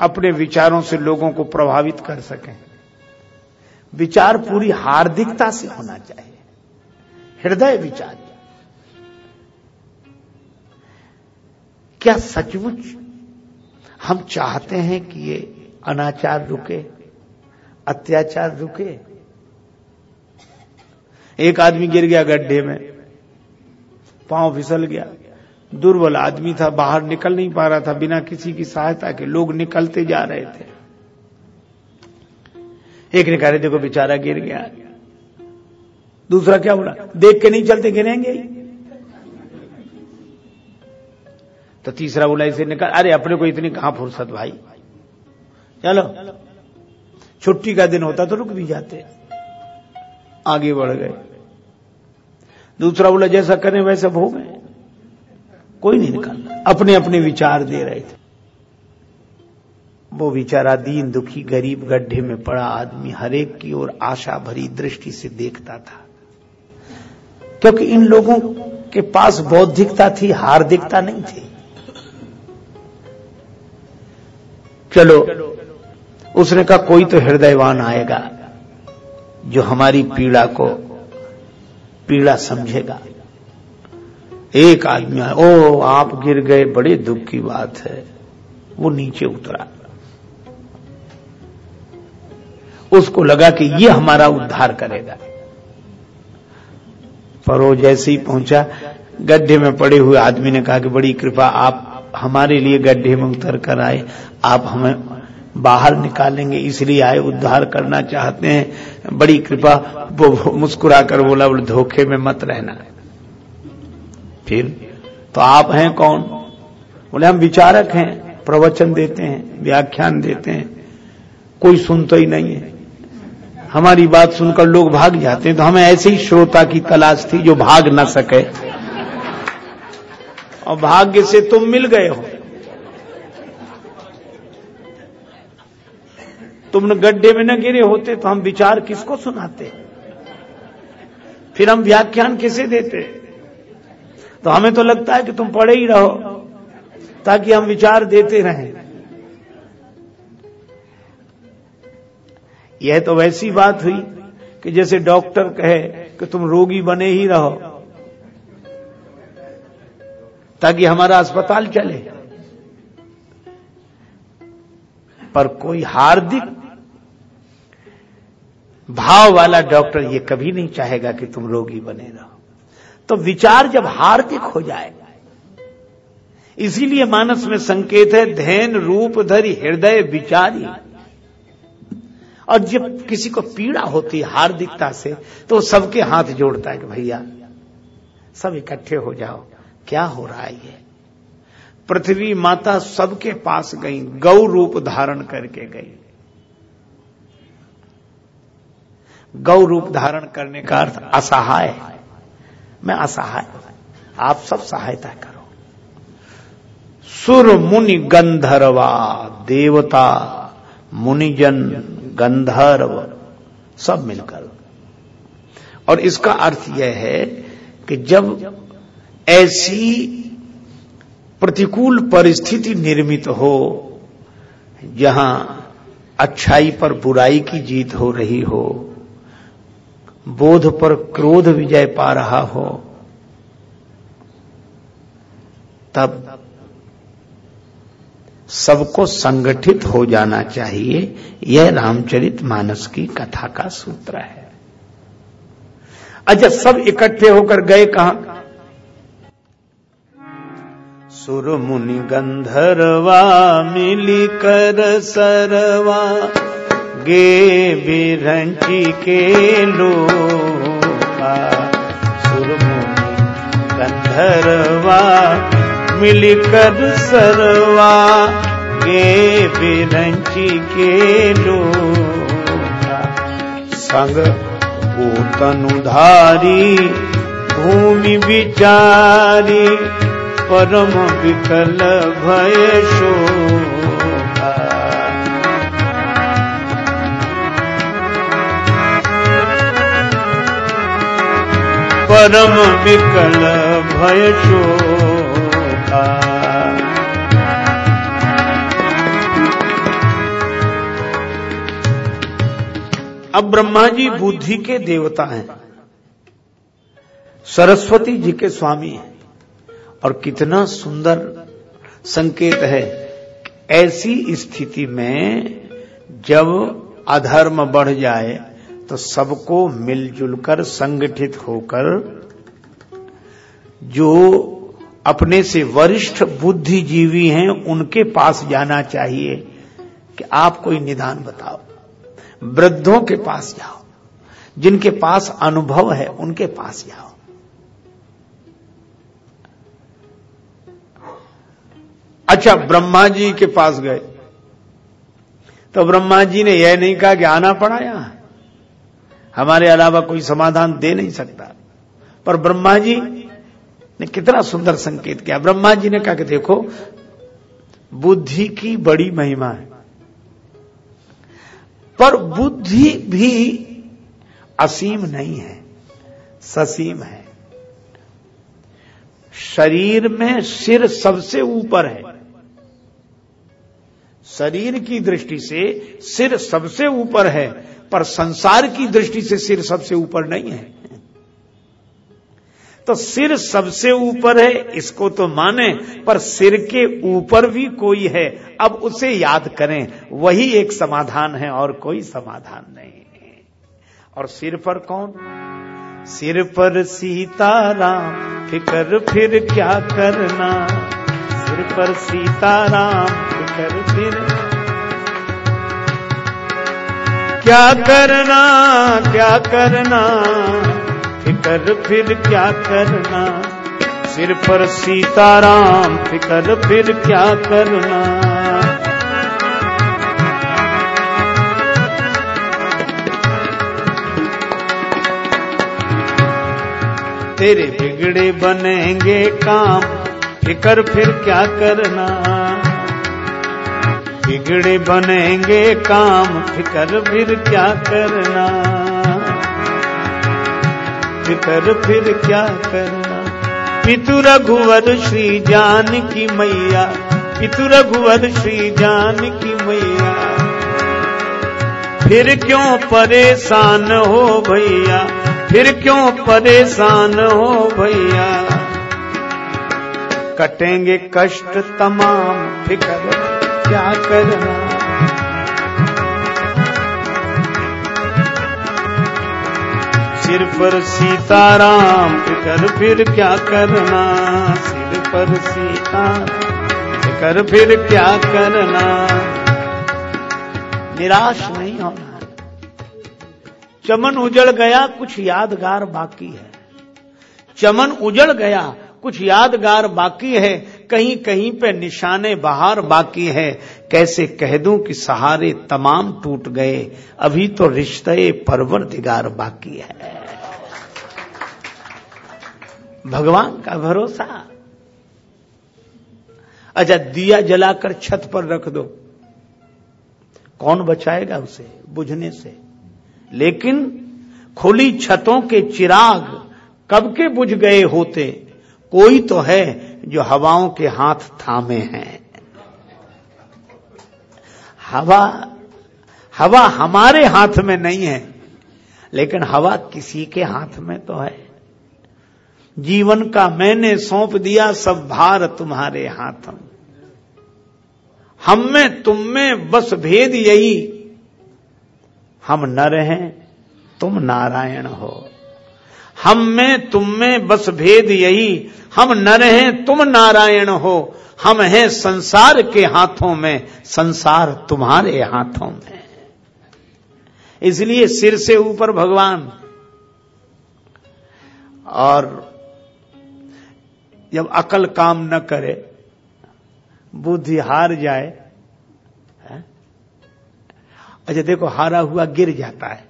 अपने विचारों से लोगों को प्रभावित कर सकें। विचार पूरी हार्दिकता से होना चाहिए। हृदय विचार। क्या सचमुच हम चाहते हैं कि ये अनाचार रुके, अत्याचार रुके। एक आदमी गिर गया गड्ढे में, पाँव फिसल गया, दुर्बल आदमी था, बाहर निकल नहीं पा रहा था, बिना किसी की सहायता के लोग निकलते जा रहे थे। एक ने कहा देखो, बेचारा गिर गया। दूसरा क्या बोला, देख के नहीं चलते, गिरेंगे तो तीसरा बोला, इसे निकाल। अरे, अपने को इतनी कहाँ फुर्सत भाई? चलो, छुट्टी का दिन होता तो रुक भी जाते। आगे बढ़ गए। दूसरा बोला, जैसा करें वैसा भोग कोई नहीं निकालना। अपने अपने विचार दे रहे थे। वो बेचारा दीन दुखी, गरीब गड्ढे में पड़ा आदमी हरेक की ओर आशा भरी दृष्टि से देखता था। क्योंकि इन लोगों के पास बौद्धिकता थी, हार्दिकता नहीं थी। चलो, उसने कहा, कोई तो हृदयवान आएगा जो हमारी पीड़ा को, पीड़ा समझेगा। एक आदमी आया, ओ, आप गिर गए, बड़े दुख की बात है। वो नीचे उतरा। उसको लगा कि ये हमारा उद्धार करेगा। पर वो जैसे ही पहुँचा, गड्ढे में पड़े हुए आदमी ने कहा कि बड़ी कृपा, आप हमारे लिए गड्ढे में उतर कर आए आप हमें बाहर निकालेंगे, इसलिए आए, उद्धार करना चाहते हैं। बड़ी कृपा, वो मुस्कुरा कर बोला, बोले, धोखे में मत रहना। फिर तो आप हैं कौन? बोले, हम विचारक हैं, प्रवचन देते हैं, व्याख्यान देते हैं। कोई सुनता ही नहीं है। हमारी बात सुनकर लोग भाग जाते हैं तो हमें ऐसे ही श्रोता की तलाश थी जो भाग न सके। और भाग्य से तुम मिल गए हो। तुम गड्ढे में न गिरे होते तो हम विचार किसको सुनाते? फिर हम व्याख्यान किसे देते? तो हमें तो लगता है कि तुम पढ़े ही रहो, ताकि हम विचार देते रहें। यह तो वैसी बात हुई कि जैसे डॉक्टर कहे कि तुम रोगी बने ही रहो ताकि हमारा अस्पताल चले। पर कोई हार्दिक भाव वाला डॉक्टर ये कभी नहीं चाहेगा कि तुम रोगी बने रहो। तो विचार जब हार्दिक हो जाए इसीलिए मानस में संकेत है, धैन, रूप, धरी, हृदय, विचारी। और जब किसी को पीड़ा होती है हार्दिकता से तो सबके हाथ जोड़ता है कि भैया, सब इकट्ठे हो जाओ। क्या हो रहा है ये? पृथ्वी माता सबके पास गई, गौ रूप धारण करके गई। गौ रूप धारण करने का अर्थ असहाय मैं असहाय आप सब सहायता करो। सुर मुनि गंधर्वा, देवता, मुनिजन, गंधर्व, सब मिलकर। और इसका अर्थ यह है कि जब ऐसी प्रतिकूल परिस्थिति निर्मित हो, जहाँ अच्छाई पर बुराई की जीत हो रही हो, बोध पर क्रोध विजय पा रहा हो, तब सबको संगठित हो जाना चाहिए। यह रामचरित मानस की कथा का सूत्र है। अच्छा सब इकट्ठे होकर गए कहा? सूरमुनि गन्धर्वा मिलिकर सरवा गे बिरञ्चि के विरञि कलमुनि गन्धर्वा मिलिकर मिल गे बिरञ्चि के लोका को भूतनुधारी भूमि विचारी परम विकल भय शोभा परम विकल भय शोभा अब ब्रह्मा जी बुद्धि के देवता हैं। सरस्वती जी के स्वामी हैं। और कितना सुंदर संकेत है ऐसी स्थिति में जब अधर्म बढ़ जाए तो सबको मिलजुल कर संगठित होकर जो अपने से वरिष्ठ बुद्धिजीवी हैं, उनके पास जाना चाहिए कि आप कोई निदान बताओ। वृद्धों के पास जाओ, जिनके पास अनुभव है, उनके पास जाओ। अच्छा ब्रह्मा जी के पास गए। तो ब्रह्मा जी ने यह नहीं कहा कि आना पड़ा यहाँ। हमारे अलावा कोई समाधान दे नहीं सकता। पर ब्रह्मा जी ने कितना सुंदर संकेत किया। ब्रह्मा जी ने कहा कि देखो, बुद्धि की बड़ी महिमा है। पर बुद्धि भी असीम नहीं है, ससीम है। शरीर में सिर सबसे ऊपर है। शरीर की दृष्टि से सिर सबसे ऊपर है, पर संसार की दृष्टि से सिर सबसे ऊपर नहीं है। तो सिर सबसे ऊपर है, इसको तो माने, पर सिर के ऊपर भी कोई है। अब उसे याद करें, वही एक समाधान है, और कोई समाधान नहीं। और सिर पर कौन? सिर पर सीताराम, फिकर फिर क्या करना? सिर पर सीताराम फिकर फिर। क्या करना क्या करना? फिकर फिर क्या करना? सिर पर सीताराम, फिकर फिर क्या करना? तेरे बिगड़े बनेंगे काम। फिकर फिर क्या करना? बिगड़े बनेंगे काम, फिकर फिर क्या करना? फिकर फिर क्या करना? पितु रघुवर श्री जान की मैया, पितु रघुवर श्री जान की मैया। फिर क्यों परेशान हो भैया? फिर क्यों परेशान हो भैया? कटेंगे कष्ट, तमाम फिकर। क्या करना सिर पर सीताराम, फिकर फिर क्या करना? सिर पर सीता फिकर फिर क्या करना? निराश नहीं होना चमन उजड़ गया, कुछ यादगार बाकी है। चमन उजड़ गया कुछ यादगार बाकी है कहीं कहीं पे निशाने बहार बाकी है। कैसे कह दूँ कि सहारे तमाम टूट गए, अभी तो रिश्ते परवर दिगार बाकी है। भगवान का भरोसा। अच्छा दिया जलाकर छत पर रख दो। कौन बचाएगा उसे? बुझने से। लेकिन, खुली छतों के चिराग कब के बुझ गए होते? कोई तो है जो हवाओं के हाथ थामे हैं। हवा हवा हमारे हाथ में नहीं है, लेकिन हवा किसी के हाथ में तो है। जीवन का मैंने सौंप दिया सब भार तुम्हारे हाथों। हम में, तुम में बस भेद यही। हम नर हैं तुम नारायण हो। हम में, तुम में बस भेद यही। हम नर हैं तुम नारायण हो। हम हैं संसार के हाथों में, संसार तुम्हारे हाथों में। इसलिए सिर से ऊपर भगवान। और जब अकल काम न करे, बुद्धि हार जाए अच्छा देखो, हारा हुआ गिर जाता है।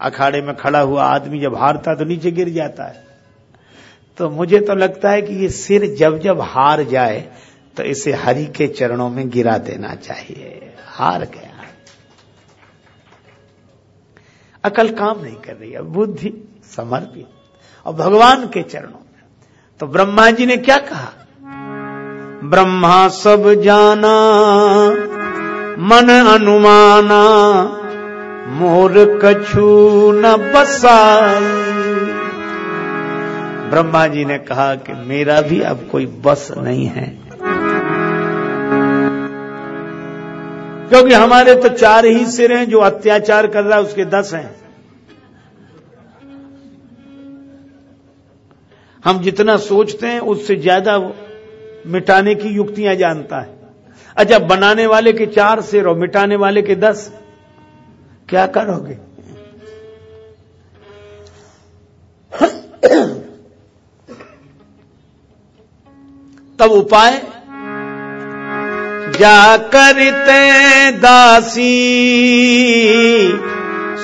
अखाड़े में खड़ा हुआ आदमी जब हारता तो नीचे गिर जाता है। तो मुझे तो लगता है कि ये सिर जब जब हार जाए तो इसे हरि के चरणों में गिरा देना चाहिए। हार गया। अकल काम नहीं कर रही है बुद्धि समर्पित और भगवान के चरणों में। तो ब्रह्मा जी ने क्या कहा? ब्रह्मा सब जाना, मन अनुमाना मोर कछु न बसाई ब्रह्मा जी ने कहा कि मेरा भी अब कोई बस नहीं है। क्योंकि हमारे तो चार ही सिर हैं, जो अत्याचार कर रहा है, उसके दस हैं। हम जितना सोचते हैं, उससे ज़्यादा मिटाने की युक्तियाँ जानता है। अच्छा बनाने वाले के चार सिर और मिटाने वाले के दस। क्या करोगे? तब उपाय? जा करते दासी,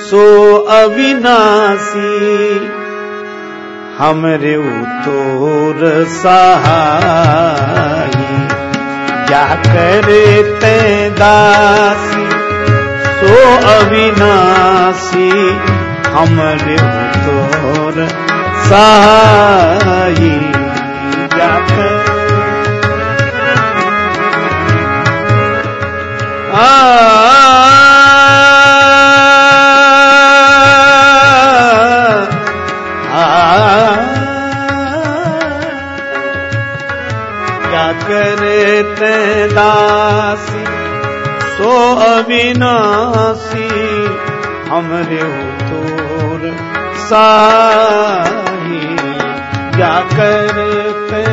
सो अविनाशी। हमरे उतोर सहाई जा करते दासी सो अविनाशी हमरे तोर सहाई जा अविनाशी हमरे तोर साही क्या करते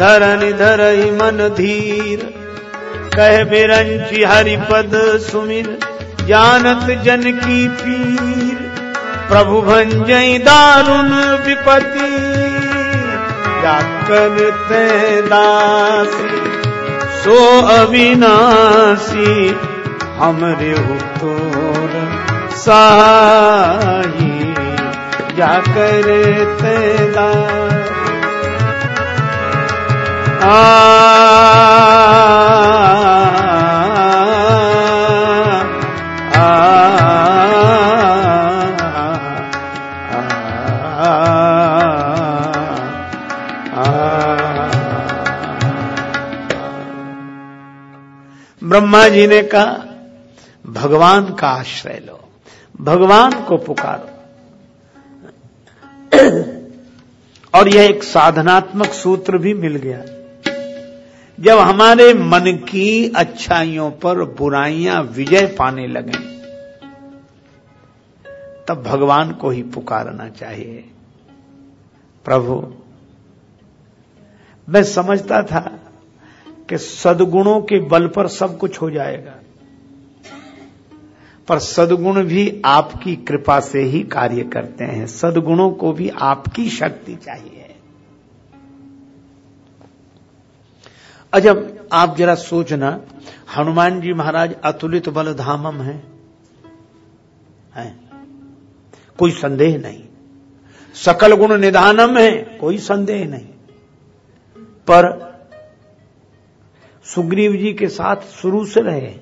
धरन धरई मन धीर कह बिरंची हरिपद सुमिर। जानत जन की पीर, प्रभु भंजई दारुण विपति। क्या करते सो अविनाशी, हमरे तोर साही। जा करते आ ब्रह्मा जी ने कहा, भगवान का आश्रय लो, भगवान को पुकारो। और यह एक साधनात्मक सूत्र भी मिल गया। जब हमारे मन की अच्छाइयों पर बुराइयाँ विजय पाने लगे, तब भगवान को ही पुकारना चाहिए। प्रभु, मैं समझता था कि सदगुणों के बल पर सब कुछ हो जाएगा। पर सदगुण भी आपकी कृपा से ही कार्य करते हैं। सदगुणों को भी आपकी शक्ति चाहिए। अजब आप जरा सोचना हनुमान जी महाराज अतुलित बल धामम है, है? कोई संदेह नहीं। सकल गुण निधानम है कोई संदेह नहीं। पर सुग्रीव जी के साथ शुरू से रहे।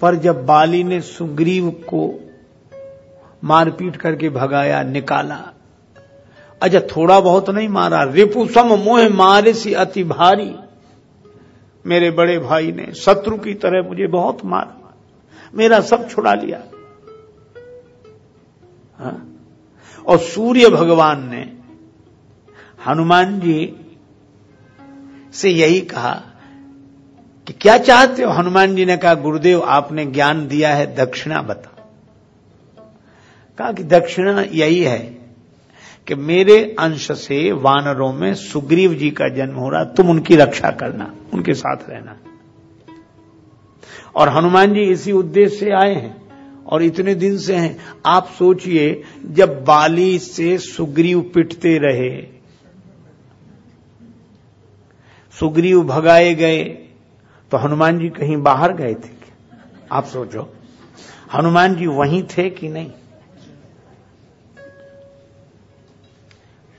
पर जब बाली ने सुग्रीव को मारपीट करके भगाया, निकाला अच्छा थोड़ा बहुत नहीं मारा, रिपु सम मोह मारे सी अति भारी। मेरे बड़े भाई ने शत्रु की तरह मुझे बहुत मारा, मेरा सब छुड़ा लिया। हा? और सूर्य भगवान ने, हनुमान जी से यही कहा कि क्या चाहते हो हनुमान जी ने कहा, गुरुदेव, आपने ज्ञान दिया है, दक्षिणा बता। कहा कि दक्षिणा यही है कि मेरे अंश से वानरों में सुग्रीव जी का जन्म हो रहा, तुम उनकी रक्षा करना, उनके साथ रहना। और हनुमान जी इसी उद्देश्य से आए हैं और इतने दिन से हैं। आप सोचिए, जब बाली से सुग्रीव पिटते रहे सुग्रीव भगाए गए। तो हनुमान जी कहीं बाहर गए थे आप सोचो। हनुमान जी वहीं थे कि नहीं?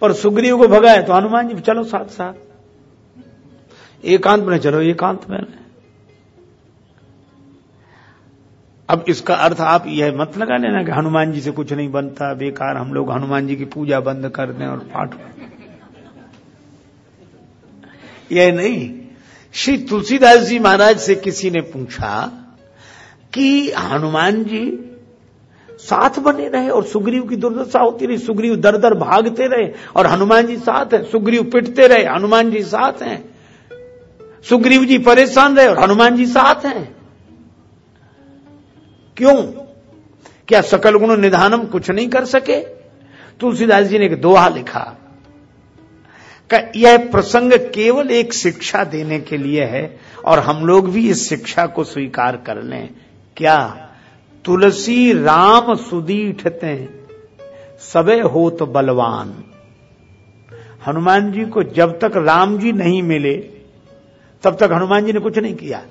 पर सुग्रीव को भगाए तो हनुमान जी चलो साथ साथ एकांत में चलो, एकांत में। अब इसका अर्थ आप यह मत लगा लेना कि हनुमान जी से कुछ नहीं बनता, बेकार हम लोग हनुमान जी की पूजा बंद कर दें और पाठ यह नहीं। श्री तुलसीदास जी महाराज से किसी ने पूछा कि हनुमान जी साथ बने रहे और सुग्रीव की दुर्दशा होती रही, सुग्रीव दर दर भागते रहे और हनुमान जी साथ है, सुग्रीव पिटते रहे, हनुमान जी साथ हैं। सुग्रीव जी परेशान रहे और हनुमान जी साथ हैं। क्यों? क्या सकल गुण निधानम कुछ नहीं कर सके? तुलसीदास जी ने एक दोहा लिखा। यह प्रसंग केवल एक शिक्षा देने के लिए है और हम लोग भी इस शिक्षा को स्वीकार कर लें। क्या तुलसी राम सुदीठते, सबे हो तो बलवान। हनुमान जी को जब तक राम जी नहीं मिले, तब तक हनुमान जी ने कुछ नहीं किया।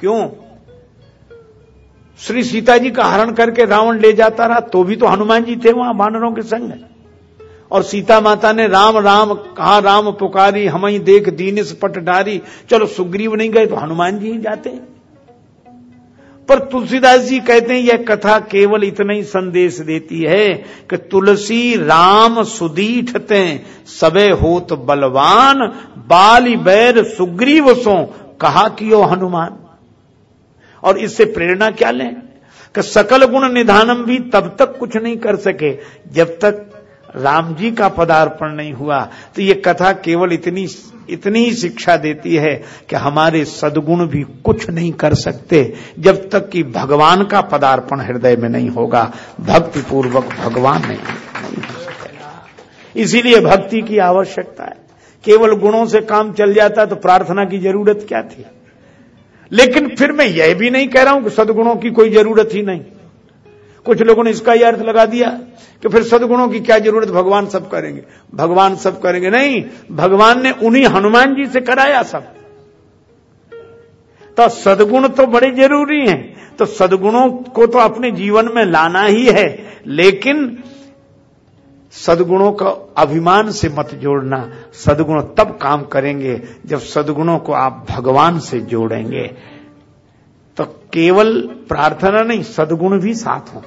क्यों? श्री सीता जी का हरण करके रावण ले जाता रहा तो भी तो हनुमान जी थे वहाँ बानरों के संग। और सीता माता ने, राम राम, कहा राम पुकारी हम ही देख दीनिस पट डारी। चलो, सुग्रीव नहीं गए तो हनुमान जी ही जाते पर तुलसीदास जी कहते हैं, यह कथा केवल इतना ही संदेश देती है कि तुलसी राम सुदीठते सबे होत बलवान, बाली बैर सुग्रीव सो। कहा कियो हनुमान? और इससे प्रेरणा क्या लें? कि सकल गुण निधानम भी तब तक कुछ नहीं कर सके, जब तक राम जी का पदार्पण नहीं हुआ तो ये कथा केवल इतनी इतनी ही शिक्षा देती है कि हमारे सदगुण भी कुछ नहीं कर सकते जब तक कि भगवान का पदार्पण हृदय में नहीं होगा। भक्ति पूर्वक भगवान नहीं, नहीं हो इसीलिए भक्ति की आवश्यकता है। केवल गुणों से काम चल जाता तो प्रार्थना की ज़रूरत क्या थी? लेकिन फिर मैं यह भी नहीं कह रहा हूँ कि सदगुणों की कोई ज़रूरत ही नहीं। कुछ लोगों ने इसका यह अर्थ लगा दिया। कि फिर सदगुणों की क्या ज़रूरत? भगवान सब करेंगे। भगवान सब करेंगे। नहीं, भगवान ने उन्हीं हनुमान जी से कराया सब। तो सदगुण तो बड़े ज़रूरी हैं। तो सदगुणों को तो अपने जीवन में लाना ही है। लेकिन सदगुणों का अभिमान से मत जोड़ना। सदगुण तब काम करेंगे जब सदगुणों को आप भगवान से जोड़ेंगे। तो केवल प्रार्थना नहीं, सदगुण भी साथ हो।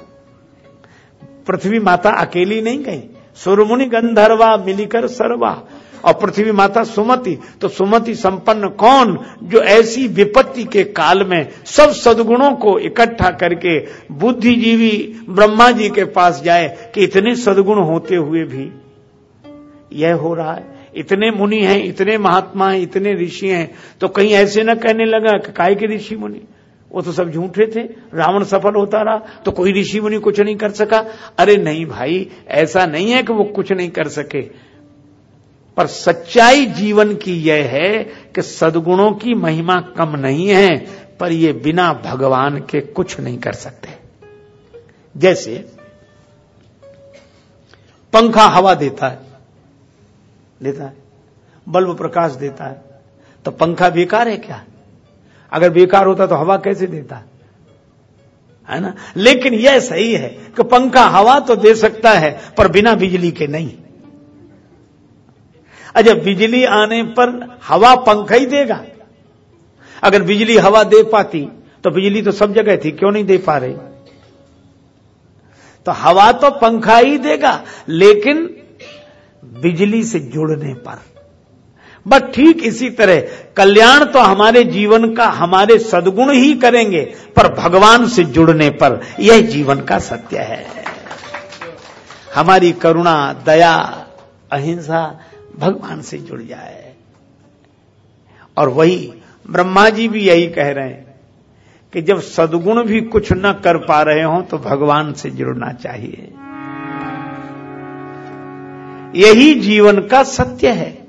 पृथ्वी माता अकेली नहीं गई। सुरमुनि गंधर्वा मिलीकर सरवा। और पृथ्वी माता सुमति तो सुमति संपन्न कौन? जो ऐसी विपत्ति के काल में सब सदगुणों को इकट्ठा करके बुद्धिजीवी ब्रह्मा जी के पास जाए कि इतने सदगुण होते हुए भी। यह हो रहा है। इतने मुनि हैं, इतने महात्मा हैं, इतने ऋषि हैं तो कहीं ऐसे न कहने लगा कि काय के ऋषि मुनि? वो तो सब झूठे थे। रावण सफल होता रहा तो कोई ऋषि मुनि कुछ नहीं कर सका। अरे नहीं भाई, ऐसा नहीं है कि वो कुछ नहीं कर सके। पर सच्चाई जीवन की यह है कि सदगुणों की महिमा कम नहीं है, पर ये बिना भगवान के कुछ नहीं कर सकते। जैसे, पंखा हवा देता है देता है, बल्ब प्रकाश देता है तो पंखा बेकार है क्या? अगर बेकार होता तो हवा कैसे देता? है ना? लेकिन यह सही है कि पंखा हवा तो दे सकता है, पर बिना बिजली के नहीं। अच्छा बिजली आने पर हवा पंखा ही देगा। अगर बिजली हवा दे पाती तो बिजली तो सब जगह थी, क्यों नहीं दे पा रही? तो हवा तो पंखा ही देगा, लेकिन बिजली से जुड़ने पर। बस ठीक इसी तरह, कल्याण तो हमारे जीवन का, हमारे सदगुण ही करेंगे, पर भगवान से जुड़ने पर यह जीवन का सत्य है। हमारी करुणा, दया, अहिंसा भगवान से जुड़ जाए। और वही ब्रह्मा जी भी यही कह रहे हैं कि जब सदगुण भी कुछ न कर पा रहे हो तो भगवान से जुड़ना चाहिए। यही जीवन का सत्य है।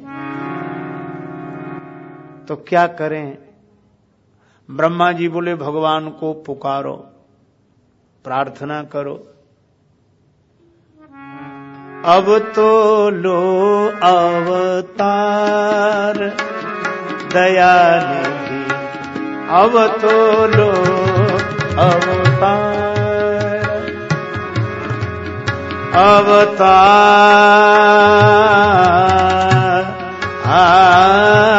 तो क्या करें? ब्रह्मा जी बोले, भगवान को पुकारो, प्रार्थना करो। अब तो लो अवतार, दया निधि। अब तो लो अवतार अवतार। आर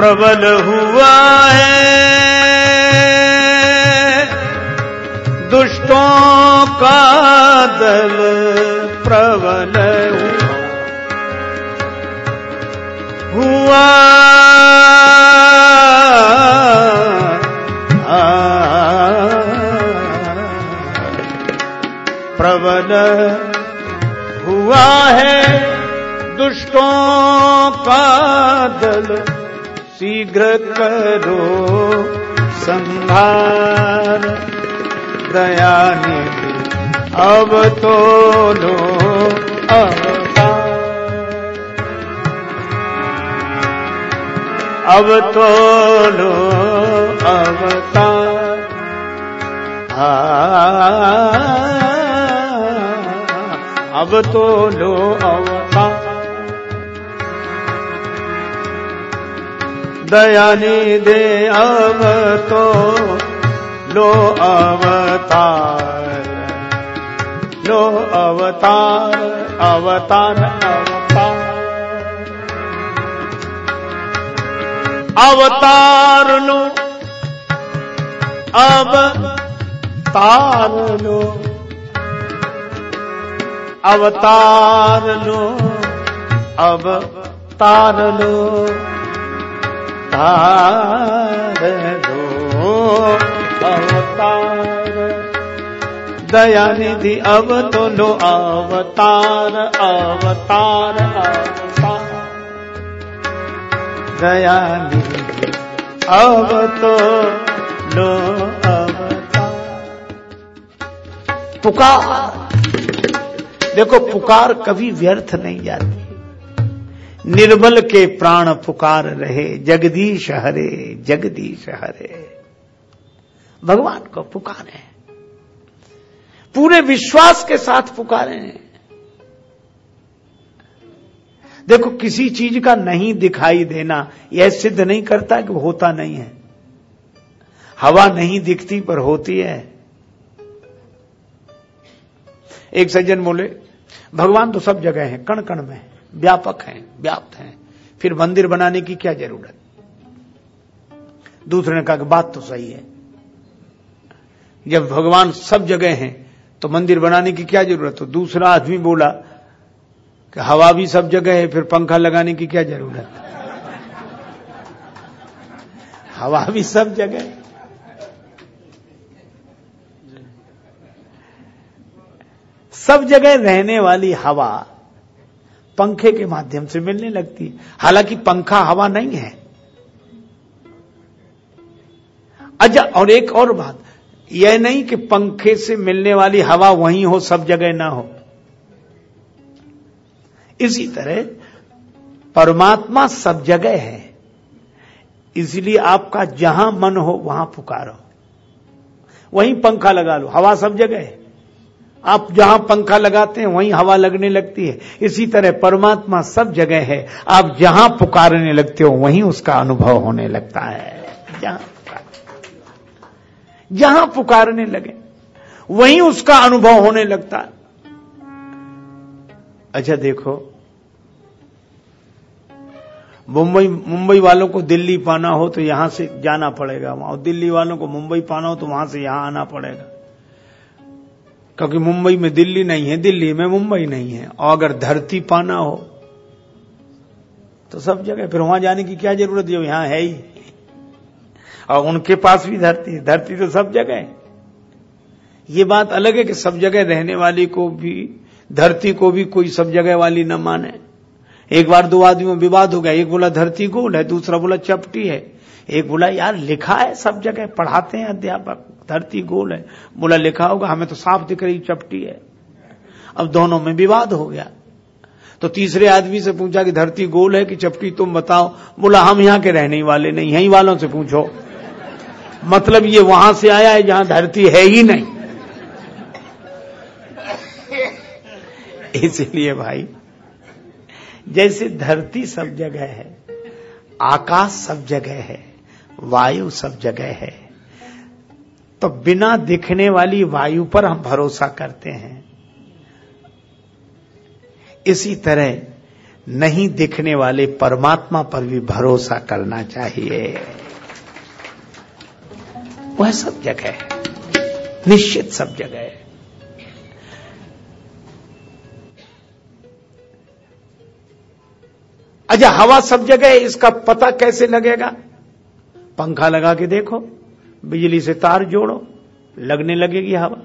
प्रबल हुआ है। दुष्टों का दल प्रबल हुआ। प्रबल हुआ है। दुष्टों शीघ्र करो संहार दया निधि अब तो लो अब तो लो अवतार। अब तो लो अवतार। दयानी दे अब तो लो अवतार। लो अवतार अवतार अवतार। अवतार लो अब तार लो अवतार लो अब तार लो तार लो अवतार। दया निधि अब तो लो, अवतार अवतार अवतार। दया निधि अब तो लो, अवतार। पुकार। देखो, पुकार कभी व्यर्थ नहीं जाती। निर्बल के प्राण पुकार रहे, जगदीश हरे जगदीश हरे। भगवान को पुकारे। पूरे विश्वास के साथ पुकारे। देखो, किसी चीज़ का नहीं दिखाई देना, यह सिद्ध नहीं करता कि होता नहीं है। हवा नहीं दिखती पर होती है। एक सज्जन बोले, भगवान तो सब जगह है कण कण में व्यापक हैं, व्याप्त हैं। फिर मंदिर बनाने की क्या ज़रूरत? दूसरे ने कहा कि बात तो सही है। जब भगवान सब जगह हैं तो मंदिर बनाने की क्या ज़रूरत? तो दूसरा आदमी बोला कि हवा भी सब जगह है, फिर पंखा लगाने की क्या ज़रूरत? हवा भी सब जगह सब जगह रहने वाली हवा पंखे के माध्यम से मिलने लगती है। हालाँकि पंखा हवा नहीं है। अच्छा और एक और बात, यह नहीं कि पंखे से मिलने वाली हवा वहीं हो, सब जगह ना हो। इसी तरह, परमात्मा सब जगह है। इसलिए आपका जहाँ मन हो, वहाँ पुकारो। वहीं पंखा लगा लो, हवा सब जगह है। आप जहाँ पंखा लगाते हैं, वहीं हवा लगने लगती है। इसी तरह परमात्मा सब जगह है। आप जहाँ पुकारने लगते हो, वहीं उसका अनुभव होने लगता है। जहाँ जहाँ पुकारने लगे, वहीं उसका अनुभव होने लगता है। अच्छा देखो। मुंबई मुंबई वालों को दिल्ली पाना हो तो यहाँ से जाना पड़ेगा। वहाँ दिल्ली वालों को मुंबई पाना हो तो वहाँ से यहाँ आना पड़ेगा। क्योंकि मुंबई में दिल्ली नहीं है, दिल्ली में मुंबई नहीं है। और अगर धरती पाना हो तो सब जगह, फिर वहाँ जाने की क्या ज़रूरत है? यहाँ है ही। और उनके पास भी धरती है। धरती तो सब जगह है। ये बात अलग है कि सब जगह रहने वाली को भी, धरती को भी कोई सब जगह वाली न माने। एक बार दो आदमियों में विवाद हो गया। एक बोला, धरती गोल है। दूसरा बोला, चपटी है। एक बोला, यार, लिखा है सब जगह, पढ़ाते हैं अध्यापक। धरती गोल है। बोला, लिखा होगा, हमें तो साफ़ दिख रही, चपटी है। अब दोनों में विवाद हो गया। तो तीसरे आदमी से पूछा कि, धरती गोल है कि चपटी? तुम बताओ। बोला, हम यहाँ के रहने वाले नहीं, यहीं वालों से पूछो। मतलब ये वहाँ से आया है जहाँ धरती है ही नहीं। इसलिए भाई जैसे धरती सब जगह है, आकाश सब जगह है, वायु सब जगह है तो बिना दिखने वाली वायु पर हम भरोसा करते हैं। इसी तरह नहीं दिखने वाले परमात्मा पर भी भरोसा करना चाहिए। वह सब जगह है, निश्चित सब जगह है। अच्छा हवा सब जगह है, इसका पता कैसे लगेगा? पंखा लगा के देखो, बिजली से तार जोड़ो, लगने लगेगी हवा।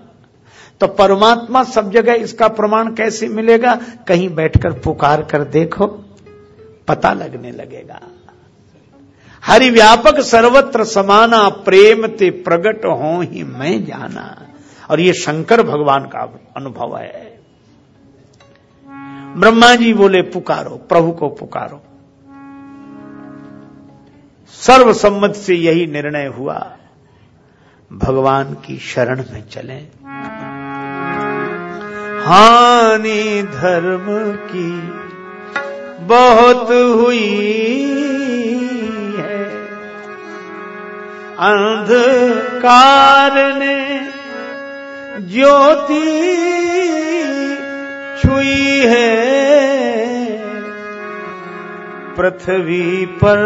तो परमात्मा सब जगह इसका प्रमाण कैसे मिलेगा? कहीं बैठकर पुकार कर देखो, पता लगने लगेगा। हरि व्यापक सर्वत्र समाना, प्रेम ते प्रगट हो ही मैं जाना। और ये शंकर भगवान का अनुभव है। ब्रह्मा जी बोले, पुकारो, प्रभु को पुकारो. सर्वसम्मत से यही निर्णय हुआ। भगवान की शरण में चले। हानि धर्म की बहुत हुई है। अंधकार ने ज्योति छुई है। पृथ्वी पर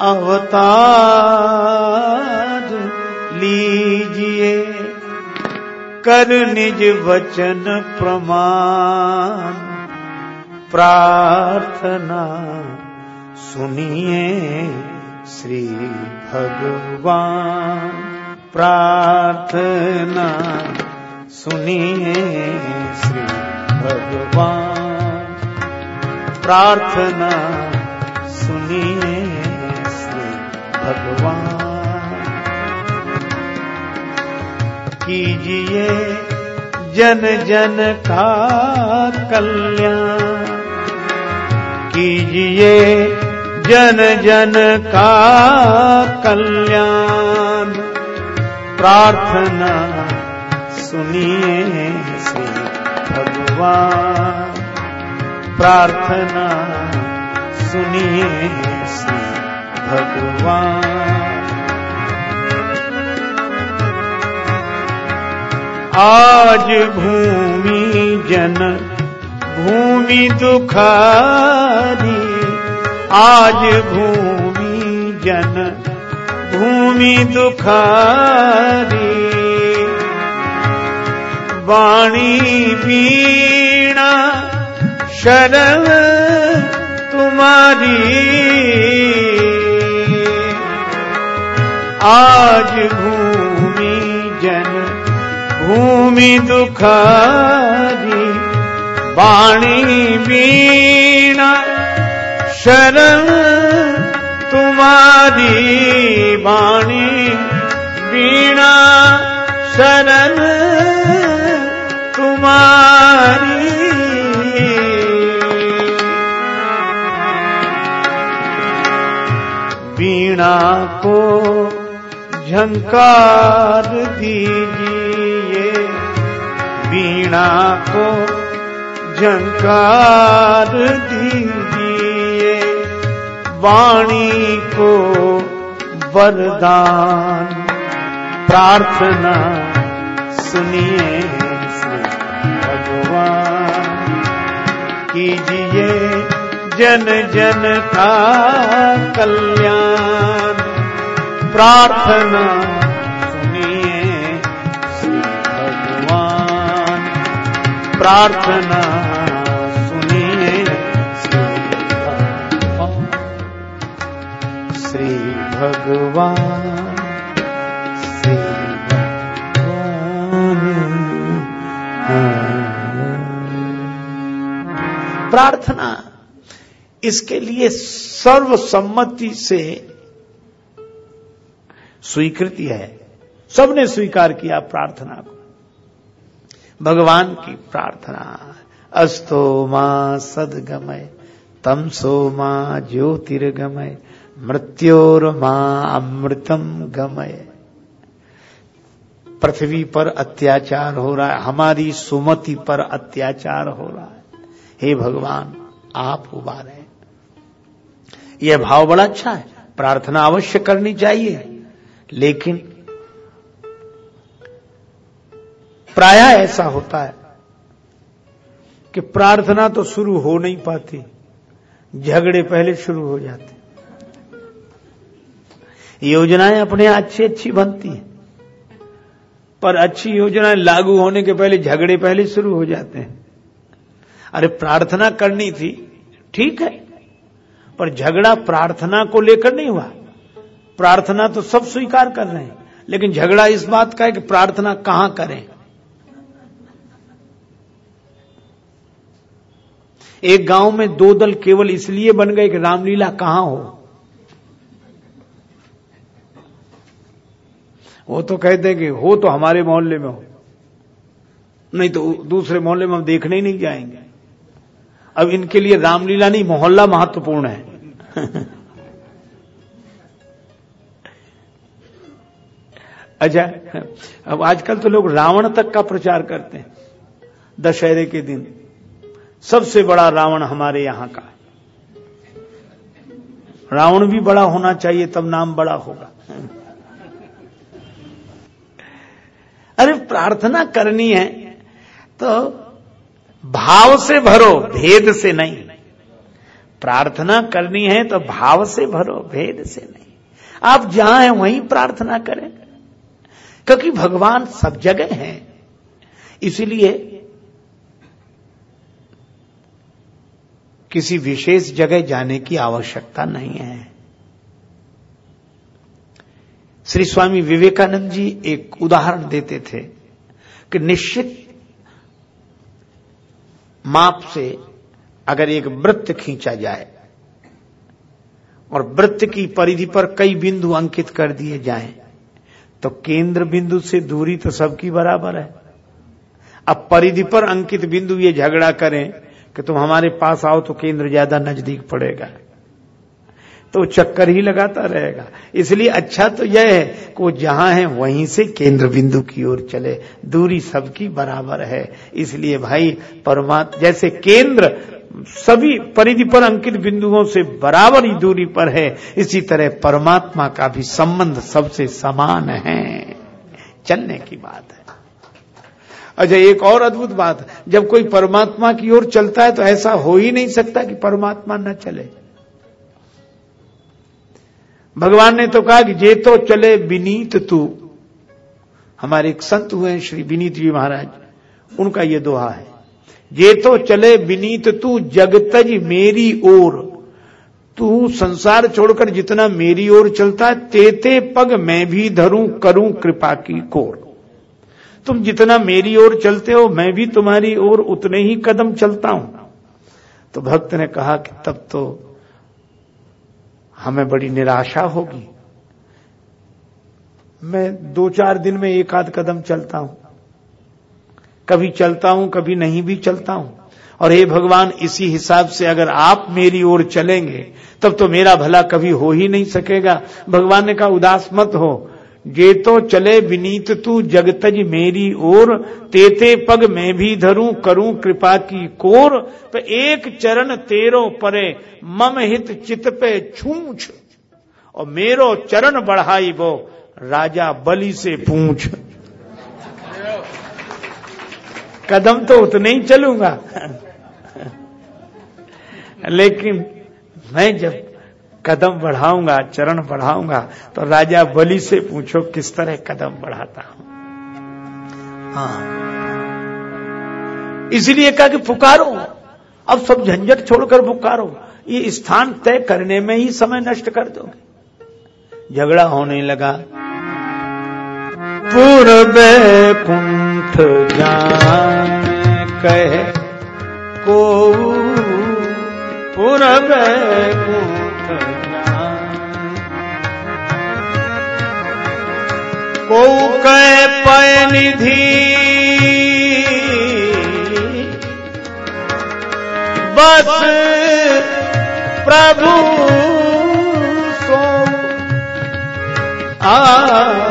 अवतार लीजिए। कर निज वचन प्रमाण, प्रार्थना सुनिए श्री भगवान। प्रार्थना सुनिए श्री भगवान। प्रार्थना सुनिए श्री भगवान। कीजिए जन जन का कल्याण। कीजिए जन जन का कल्याण। प्रार्थना सुनिए श्री भगवान। प्रार्थना सुनिए श्री भगवान। आज भूमि जन, भूमि दुखारी। आज भूमि जन, भूमि दुखारी। वाणी वीणा, शरण तुम्हारी। आज भूमि जन, भूमि दुखारी, वाणी वीणा, शरण तुम्हारी। वाणी वीणा, शरण तुम्हारी। वीणा को झंकार दीजिए। वीणा को झंकार दीजिए। वाणी को वरदान प्रार्थना सुनिए। भगवान कीजिए जन जन का कल्याण। प्रार्थना सुनिए श्री भगवान। प्रार्थना सुनिए श्री भगवान। प्रार्थना। इसके लिए सर्वसम्मति से स्वीकृति है। सबने स्वीकार किया प्रार्थना को। भगवान की प्रार्थना अस्तो माँ सदगमय, तमसो माँ ज्योतिर्गमय, मृत्योर माँ अमृतम गमय। पृथ्वी पर अत्याचार हो रहा है, हमारी सुमति पर अत्याचार हो रहा है। हे भगवान, आप उबारे यह भाव बड़ा अच्छा है। प्रार्थना अवश्य करनी चाहिए। लेकिन प्राय ऐसा होता है कि प्रार्थना तो शुरू हो नहीं पाती, झगड़े पहले शुरू हो जाते। योजनाएँ अपने अच्छी अच्छी बनती हैं, पर अच्छी योजनाएँ लागू होने के पहले झगड़े पहले शुरू हो जाते हैं। अरे प्रार्थना करनी थी, ठीक है, पर झगड़ा प्रार्थना को लेकर नहीं हुआ। प्रार्थना तो सब स्वीकार कर रहे हैं, लेकिन झगड़ा इस बात का है कि प्रार्थना कहाँ करें? एक गाँव में दो दल केवल इसलिए बन गए कि रामलीला कहाँ हो? वो तो कहते हैं कि हो तो हमारे मोहल्ले में हो, नहीं तो दूसरे मोहल्ले में हम देखने ही नहीं जाएँगे। अब इनके लिए रामलीला नहीं, मोहल्ला महत्वपूर्ण है। अच्छा अब आजकल तो लोग रावण तक का प्रचार करते हैं, दशहरे के दिन। सबसे बड़ा रावण हमारे यहाँ का रावण भी बड़ा होना चाहिए, तब नाम बड़ा होगा। अरे प्रार्थना करनी है तो भाव से भरो, भेद से नहीं। प्रार्थना करनी है तो भाव से भरो, भेद से नहीं। आप जहाँ हैं वहीं प्रार्थना करें। क्योंकि भगवान सब जगह हैं। इसलिए किसी विशेष जगह जाने की आवश्यकता नहीं है। श्री स्वामी विवेकानंद जी एक उदाहरण देते थे कि निश्चित माप से अगर एक वृत्त खींचा जाए और वृत्त की परिधि पर कई बिंदु अंकित कर दिए जाएँ, तो केंद्र बिंदु से दूरी तो सबकी बराबर है। अब परिधि पर अंकित बिंदु ये झगड़ा करें कि तुम हमारे पास आओ तो केंद्र ज़्यादा नज़दीक पड़ेगा। तो चक्कर ही लगाता रहेगा। इसलिए अच्छा तो यह है कि वो जहाँ है, वहीं से केंद्र बिंदु की ओर चले। दूरी सबकी बराबर है। इसलिए भाई, परमात्मा, जैसे केंद्र सभी परिधि पर अंकित बिंदुओं से बराबर ही दूरी पर है, इसी तरह परमात्मा का भी संबंध सबसे समान है। चलने की बात है। अच्छा एक और अद्भुत बात। जब कोई परमात्मा की ओर चलता है तो ऐसा हो ही नहीं सकता कि परमात्मा न चले। भगवान ने तो कहा कि जे तो चले विनीत तू। हमारे एक संत हुए श्री विनीत जी महाराज। उनका ये दोहा है जे तो चले विनीत तू, जगतज मेरी ओर। तू संसार छोड़कर जितना मेरी ओर चलता है तेते पग मैं भी धरूं, करूँ कृपा की कोर। तुम जितना मेरी ओर चलते हो, मैं भी तुम्हारी ओर उतने ही कदम चलता हूँ। तो भक्त ने कहा कि तब तो हमें बड़ी निराशा होगी। मैं दो चार दिन में एक आध कदम चलता हूँ। कभी चलता हूँ, कभी नहीं भी चलता हूँ। और हे भगवान, इसी हिसाब से अगर आप मेरी ओर चलेंगे, तब तो मेरा भला कभी हो ही नहीं सकेगा। भगवान ने कहा, उदास मत हो। जे तो चले विनीत तू जगतज मेरी ओर, तेते पग मैं भी धरूं, करूँ कृपा की कोर। तो एक चरण तेरो परे, मम हित चित पे छूछ। और मेरो चरण बढ़ाई वो, राजा बलि से पूछ। कदम तो उतने ही चलूँगा। लेकिन मैं जब कदम बढ़ाऊँगा, चरण बढ़ाऊँगा तो राजा बलि से पूछो, किस तरह कदम बढ़ाता हूँ? हाँ। इसलिए कहा कि पुकारो। अब सब झंझट छोड़कर पुकारो। ये स्थान तय करने में ही समय नष्ट कर दोगे। झगड़ा होने लगा। पूर्व कुंठ जान कहे को पूर्व कुंठ को निधि। बस प्रभु सो आ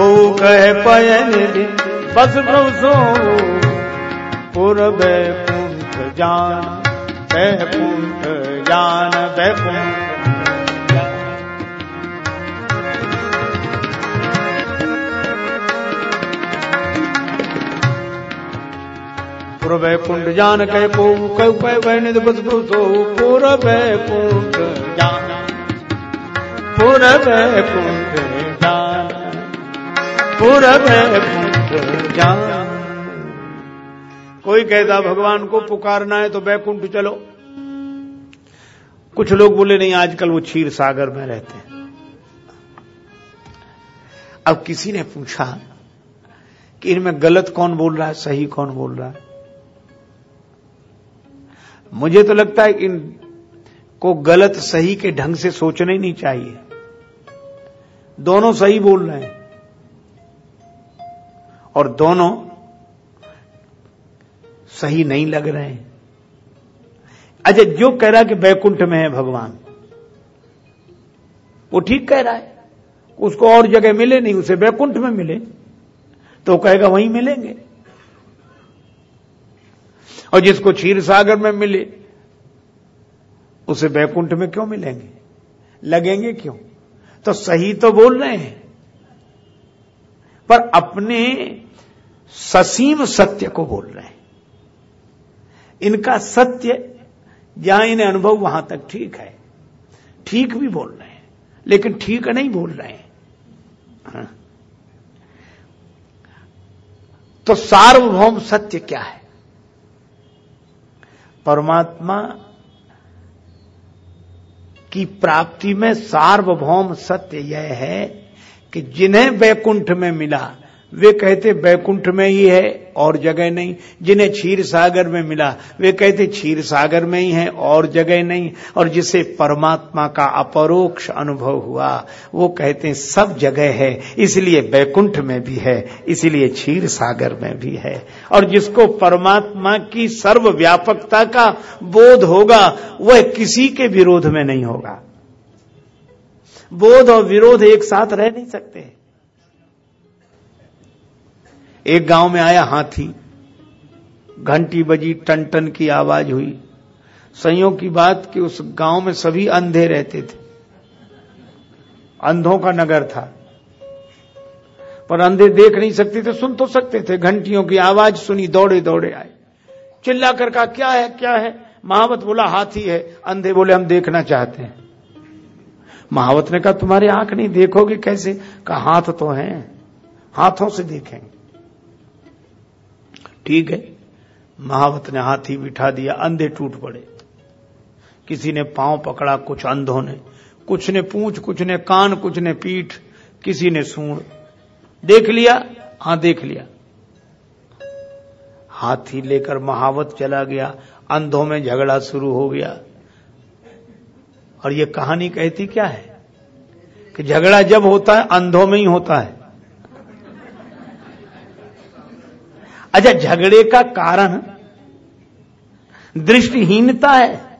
को कह पयन बस सो पूर्व कुंठ जान बैकुंठ जान बैकुंठ पूर्व कुंड जान, कह को कह कह बहन बस सो पूर्व कुंठ जान। पूर्व जान कुंठ जान कोई कहता, भगवान को पुकारना है तो बैकुंठ चलो। कुछ लोग बोले, नहीं, आजकल वो क्षीर सागर में रहते हैं। अब किसी ने पूछा कि इनमें गलत कौन बोल रहा है, सही कौन बोल रहा है? मुझे तो लगता है कि इनको गलत सही के ढंग से सोचना ही नहीं चाहिए। दोनों सही बोल रहे हैं। और दोनों सही नहीं लग रहे हैं। अच्छा जो कह रहा है कि बैकुंठ में है भगवान, वो ठीक कह रहा है। उसको और जगह मिले नहीं, उसे बैकुंठ में मिले तो कहेगा वहीं मिलेंगे। और जिसको क्षीर सागर में मिले, उसे बैकुंठ में क्यों मिलेंगे? लगेंगे क्यों? तो सही तो बोल रहे हैं। पर अपने ससीम सत्य को बोल रहे हैं। इनका सत्य जहाँ इन्हें अनुभव वहाँ तक ठीक है। ठीक भी बोल रहे हैं, लेकिन ठीक नहीं बोल रहे हैं। हाँ। तो सार्वभौम सत्य क्या है? परमात्मा की प्राप्ति में सार्वभौम सत्य यह है कि जिन्हें वैकुंठ में मिला, वे कहते बैकुंठ में ही है और जगह नहीं। जिन्हें क्षीर सागर में मिला, वे कहते क्षीर सागर में ही है और जगह नहीं। और जिसे परमात्मा का अपरोक्ष अनुभव हुआ, वो कहते सब जगह है, इसलिए बैकुंठ में भी है, इसलिए क्षीर सागर में भी है। और जिसको परमात्मा की सर्वव्यापकता का बोध होगा, वह किसी के विरोध में नहीं होगा। बोध और विरोध एक साथ रह नहीं सकते। एक गाँव में आया हाथी। घंटी बजी टन टन की आवाज़ हुई। संयोग की बात कि उस गाँव में सभी अंधे रहते थे। अंधों का नगर था। पर अंधे देख नहीं सकते थे, सुन तो सकते थे। घंटियों की आवाज़ सुनी दौड़े दौड़े आए। चिल्ला कर कहा, क्या है क्या है? महावत बोला, हाथी है। अंधे बोले, हम देखना चाहते हैं। महावत ने कहा, तुम्हारी आँख नहीं देखोगे कैसे? कहा, हाथ तो हैं। हाथों से देखेंगे। ठीक है। महावत ने हाथी बिठा दिया, अंधे टूट पड़े। किसी ने पाँव पकड़ा, कुछ अंधों ने। कुछ ने पूछ, कुछ ने कान, कुछ ने पीठ, किसी ने सूण देख लिया? हाँ, देख लिया। हाथी लेकर महावत चला गया। अंधों में झगड़ा शुरू हो गया। और ये कहानी कहती क्या है? कि झगड़ा जब होता है, अंधों में ही होता है। अच्छा झगड़े का कारण दृष्टिहीनता है।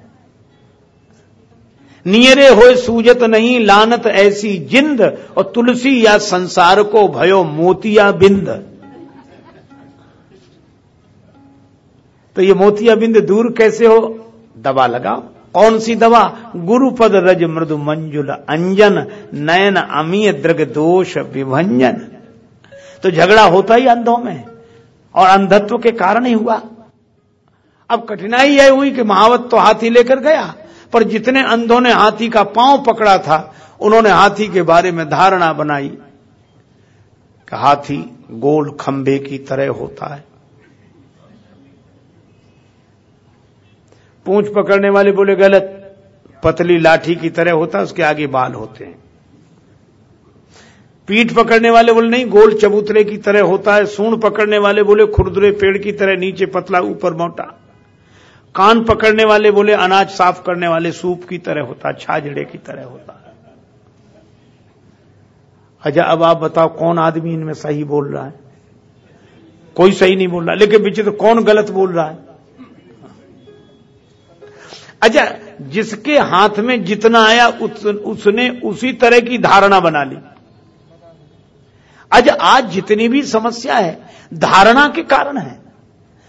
नियरे हो सूजत नहीं, लानत ऐसी जिंद, और तुलसी या संसार को भयो मोतिया बिंद। तो ये मोतिया बिंद दूर कैसे हो? दबा लगाओ। कौन सी दवा? गुरुपद रज मृदु मंजुल अंजन, नयन अमीय द्रग दोष विभंजन। तो झगड़ा होता ही अंधों में, और अंधत्व के कारण ही हुआ। अब कठिनाई यह हुई कि महावत तो हाथी लेकर गया, पर जितने अंधों ने हाथी का पाँव पकड़ा था, उन्होंने हाथी के बारे में धारणा बनाई कि हाथी गोल खंबे की तरह होता है। पूंछ पकड़ने वाले बोले, गलत। पतली लाठी की तरह होता, उसके आगे बाल होते हैं। पीठ पकड़ने वाले बोले, नहीं, गोल चबूतरे की तरह होता है। सूण पकड़ने वाले बोले, खुरदुरे पेड़ की तरह नीचे पतला, ऊपर मोटा। कान पकड़ने वाले बोले, अनाज साफ़ करने वाले सूप की तरह होता, छाजड़े की तरह होता। अच्छा अब आप बताओ, कौन आदमी इनमें सही बोल रहा है? कोई सही नहीं बोल रहा। लेकिन विचित्र, कौन गलत बोल रहा है? अच्छा जिसके हाथ में जितना आया उस, उसने उसी तरह की धारणा बना ली। अच्छा आज जितनी भी समस्या है धारणा के कारण है।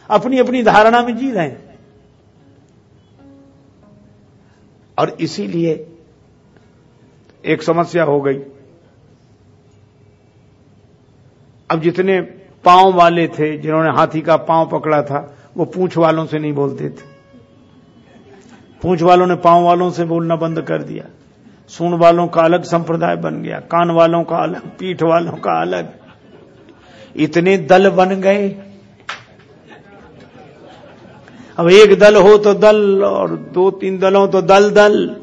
अपनी अपनी धारणा में जी रहे हैं। और इसीलिए एक समस्या हो गई। अब जितने पाँव वाले थे जिन्होंने हाथी का पाँव पकड़ा था वो पूछ वालों से नहीं बोलते थे। पूंछ वालों ने पाँव वालों से बोलना बंद कर दिया। सूण वालों का अलग संप्रदाय बन गया, कान वालों का अलग, पीठ वालों का अलग। इतने दल बन गए। अब एक दल हो तो दल और दो तीन दल हो तो दल दल।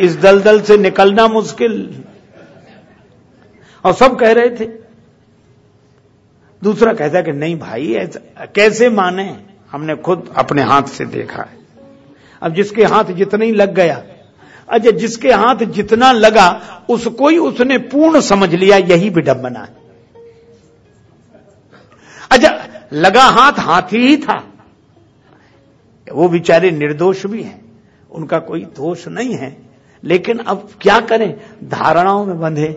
इस दल दल से निकलना मुश्किल। और सब कह रहे थे। दूसरा कहता कि नहीं भाई, ऐसा कैसे माने? हमने खुद अपने हाथ से देखा है। अब जिसके हाथ जितना ही लग गया अच्छा जिसके हाथ जितना लगा उसको ही उसने पूर्ण समझ लिया, यही विडंबना है। अच्छा लगा हाथ हाथी ही था। वो बेचारे निर्दोष भी हैं, उनका कोई दोष नहीं है, लेकिन अब क्या करें? धारणाओं में बंधे।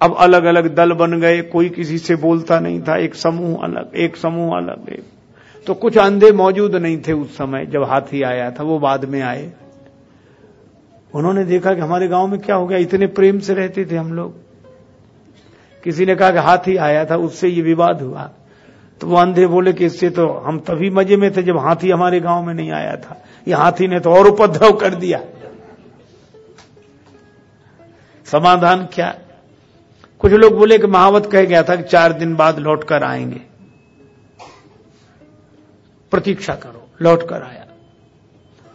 अब अलग अलग दल बन गए, कोई किसी से बोलता नहीं था, एक समूह अलग, एक समूह अलग, एक तो कुछ अंधे मौजूद नहीं थे उस समय, जब हाथी आया था, वो बाद में आए। उन्होंने देखा कि हमारे गाँव में क्या हो गया, इतने प्रेम से रहते थे हम लोग। किसी ने कहा कि हाथी आया था, उससे ये विवाद हुआ। तो वो अंधे बोले कि इससे तो हम तभी मज़े में थे जब हाथी हमारे गाँव में नहीं आया था। ये हाथी ने तो और उपद्रव कर दिया। समाधान क्या? कुछ लोग बोले कि महावत कह गया था कि चार दिन बाद लौट कर आएँगे। प्रतीक्षा करो, लौट कर आया।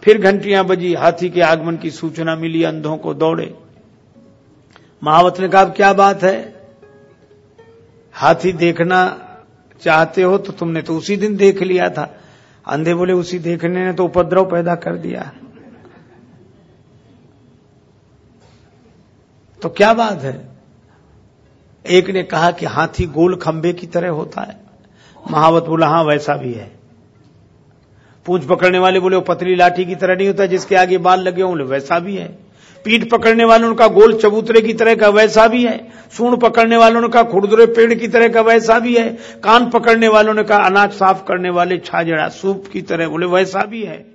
फिर घंटियाँ बजी, हाथी के आगमन की सूचना मिली, अंधों को दौड़े। महावत ने कहा क्या बात है? हाथी देखना चाहते हो तो तुमने तो उसी दिन देख लिया था। अंधे बोले, उसी देखने ने तो उपद्रव पैदा कर दिया। तो क्या बात है? एक ने कहा कि हाथी गोल खंबे की तरह होता है। महावत बोला, हाँ, वैसा भी है। पूंछ पकड़ने वाले बोले, वो पतली लाठी की तरह नहीं होता, जिसके आगे बाल लगे होंगे वैसा भी है। पीठ पकड़ने वालों का गोल चबूतरे की तरह का वैसा भी है। सूण पकड़ने वालों कहा, खुरदुरे पेड़ की तरह का वैसा भी है। कान पकड़ने वालों ने कहा, अनाज साफ़ करने वाले छाजड़ा सूप की तरह, बोले, वैसा भी है।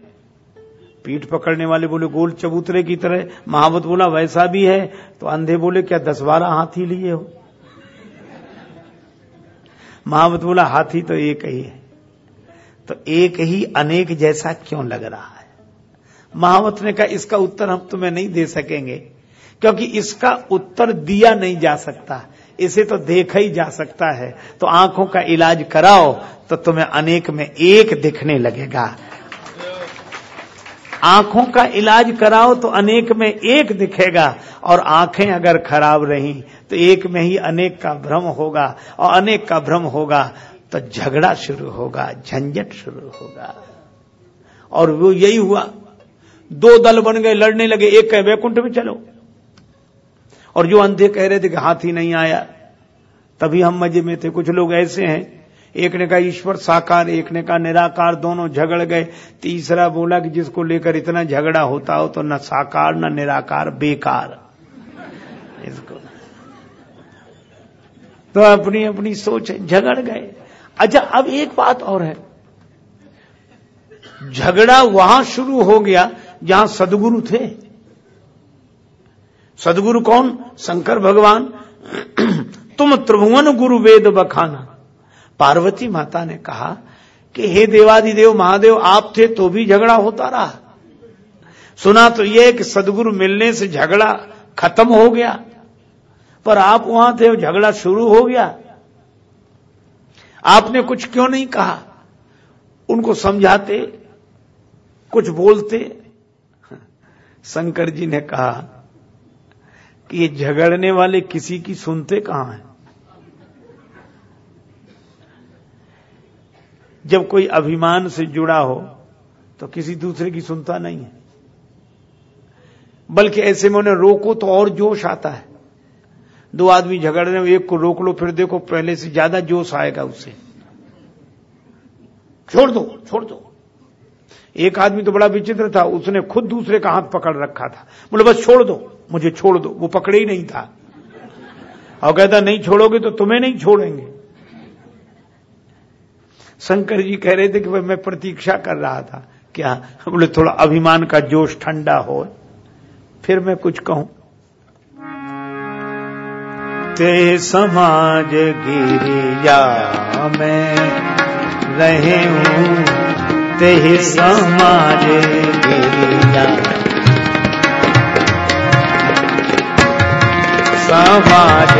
पीठ पकड़ने वाले बोले, गोल चबूतरे की तरह। महावत बोला, वैसा भी है। तो अंधे बोले, क्या दस बारह हाथी लिए हो? महावत बोला, हाथी तो एक ही है। तो एक ही अनेक जैसा क्यों लग रहा है? महावत ने कहा, इसका उत्तर हम तुम्हें नहीं दे सकेंगे, क्योंकि इसका उत्तर दिया नहीं जा सकता। इसे तो देखा ही जा सकता है। तो आँखों का इलाज कराओ तो तुम्हें अनेक में एक दिखने लगेगा। आँखों का इलाज कराओ तो अनेक में एक दिखेगा। और आँखें अगर खराब रही तो एक में ही अनेक का भ्रम होगा, और अनेक का भ्रम होगा। तो झगड़ा शुरू होगा, झंझट शुरू होगा। और वो यही हुआ। दो दल बन गए, लड़ने लगे, एक कहे, वैकुंठ में चलो। और जो अंधे कह रहे थे कि हाथी नहीं आया, तभी हम मज़े में थे। कुछ लोग ऐसे हैं। एक ने कहा, ईश्वर साकार, एक ने कहा, निराकार, दोनों झगड़ गए। तीसरा बोला कि जिसको लेकर इतना झगड़ा होता हो तो न साकार, न निराकार, बेकार। इसको। तो अपनी अपनी सोच झगड़ गए। अच्छा अब एक बात और है। झगड़ा वहाँ शुरू हो गया जहाँ सदगुरु थे। सदगुरु कौन? शंकर भगवान। तुम त्रिभुवन गुरु वेद बखाना। पार्वती माता ने कहा कि हे देवादिदेव, महादेव, आप थे तो भी झगड़ा होता रहा। सुना तो यह कि सदगुरु मिलने से झगड़ा खत्म हो गया, पर आप वहाँ थे, झगड़ा शुरू हो गया। आपने कुछ क्यों नहीं कहा? उनको समझाते, कुछ बोलते। शंकर जी ने कहा कि ये झगड़ने वाले किसी की सुनते कहाँ हैं? जब कोई अभिमान से जुड़ा हो तो किसी दूसरे की सुनता नहीं है। बल्कि ऐसे में उन्हें रोको तो और जोश आता है। दो आदमी झगड़ रहे हो, एक को रोक लो, फिर देखो पहले से ज़्यादा जोश आएगा उससे। छोड़ दो छोड़ दो। एक आदमी तो बड़ा विचित्र था, उसने खुद दूसरे का हाथ पकड़ रखा था। बोले, बस छोड़ दो, मुझे छोड़ दो। वो पकड़े ही नहीं था। और कहता, नहीं छोड़ोगे तो तुम्हें नहीं छोड़ेंगे। शंकर जी कह रहे थे कि भाई, मैं प्रतीक्षा कर रहा था। क्या? बोले, थोड़ा अभिमान का जोश ठंडा हो। फिर मैं कुछ कहूँ ते समाज गिरिया में रहे हूँ ते समाज गिरिया। समाज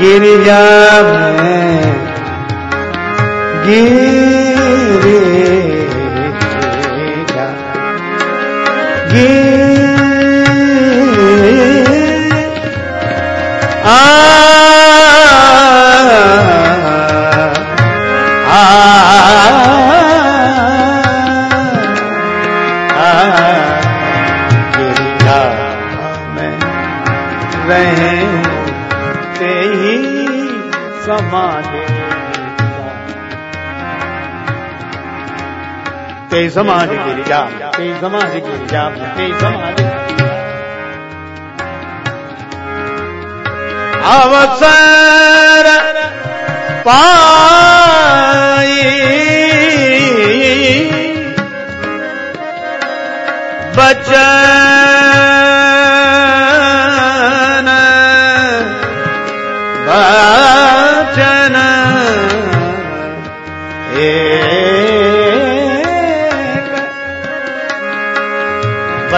गिरिया। में गिरिया समाज ते समाज गिरिजा ते समाज गिरिजा ते समाज अवसर पाई बचन बचन एक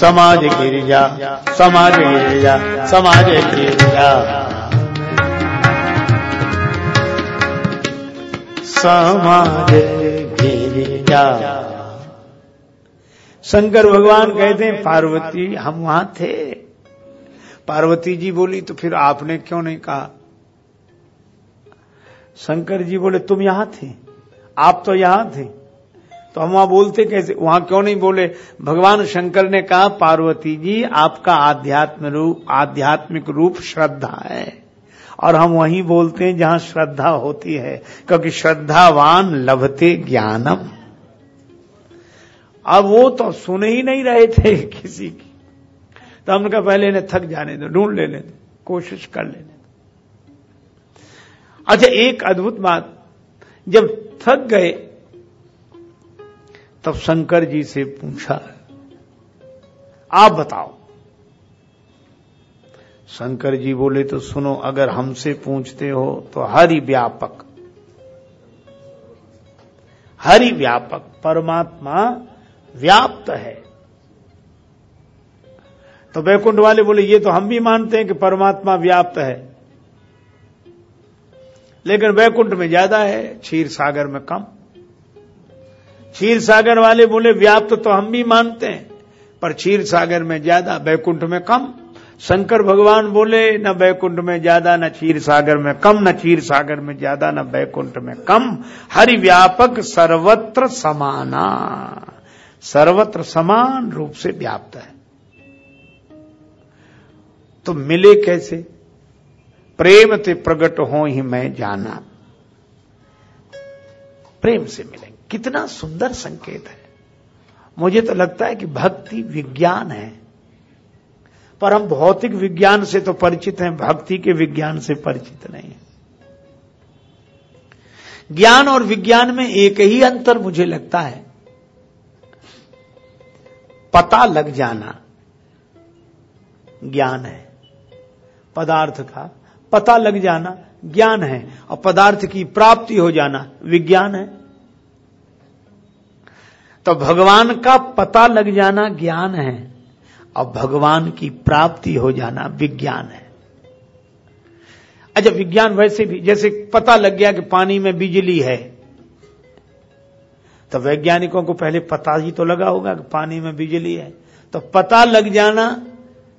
समाज गिरिजा समाज गिरिजा समाज गिरिजा। समाज गिरिजा। शंकर भगवान कहते हैं, पार्वती, हम वहाँ थे। पार्वती जी बोली तो फिर आपने क्यों नहीं कहा? शंकर जी बोले, तुम यहाँ थे? आप तो यहाँ थे? तो हम वहाँ बोलते कैसे? वहाँ क्यों नहीं बोले? भगवान शंकर ने कहा, पार्वती जी, आपका आध्यात्म रूप, आध्यात्मिक रूप श्रद्धा है। और हम वहीं बोलते हैं जहाँ श्रद्धा होती है, क्योंकि श्रद्धावान लभते ज्ञानम। अब वो तो सुन ही नहीं रहे थे किसी की। तो हमने कहा, पहले इन्हें थक जाने दो, ढूंढ लेने दो, कोशिश कर लेने दो। अच्छा एक अद्भुत बात, जब थक गए तब शंकर जी से पूछा, आप बताओ। शंकर जी बोले तो सुनो, अगर हमसे पूछते हो तो हरि व्यापक। हरि व्यापक, परमात्मा व्याप्त है। तो वैकुंठ वाले बोले, ये तो हम भी मानते हैं कि परमात्मा व्याप्त है। लेकिन वैकुंठ में ज़्यादा है, क्षीर सागर में कम। क्षीर सागर वाले बोले, व्याप्त तो हम भी मानते हैं, पर क्षीर सागर में ज़्यादा वैकुंठ में कम। शंकर भगवान बोले, न बैकुंठ में ज़्यादा, न क्षीर सागर में कम, न क्षीर सागर में ज़्यादा, न बैकुंठ में कम। हरि व्यापक सर्वत्र समाना। सर्वत्र समान रूप से व्याप्त है। तो मिले कैसे? प्रेम से प्रकट हो ही मैं जाना। प्रेम से मिलेंगे कितना सुंदर संकेत है। मुझे तो लगता है कि भक्ति विज्ञान है। पर हम भौतिक विज्ञान से तो परिचित हैं, भक्ति के विज्ञान से परिचित नहीं है। ज्ञान और विज्ञान में एक ही अंतर मुझे लगता है। पता लग जाना ज्ञान है। पदार्थ का पता लग जाना ज्ञान है और पदार्थ की प्राप्ति हो जाना विज्ञान है। तो भगवान का पता लग जाना ज्ञान है, और भगवान की प्राप्ति हो जाना विज्ञान है। अच्छा विज्ञान वैसे भी, जैसे पता लग गया कि पानी में बिजली है तो वैज्ञानिकों को पहले पता ही तो लगा होगा कि पानी में बिजली है। तो पता लग जाना,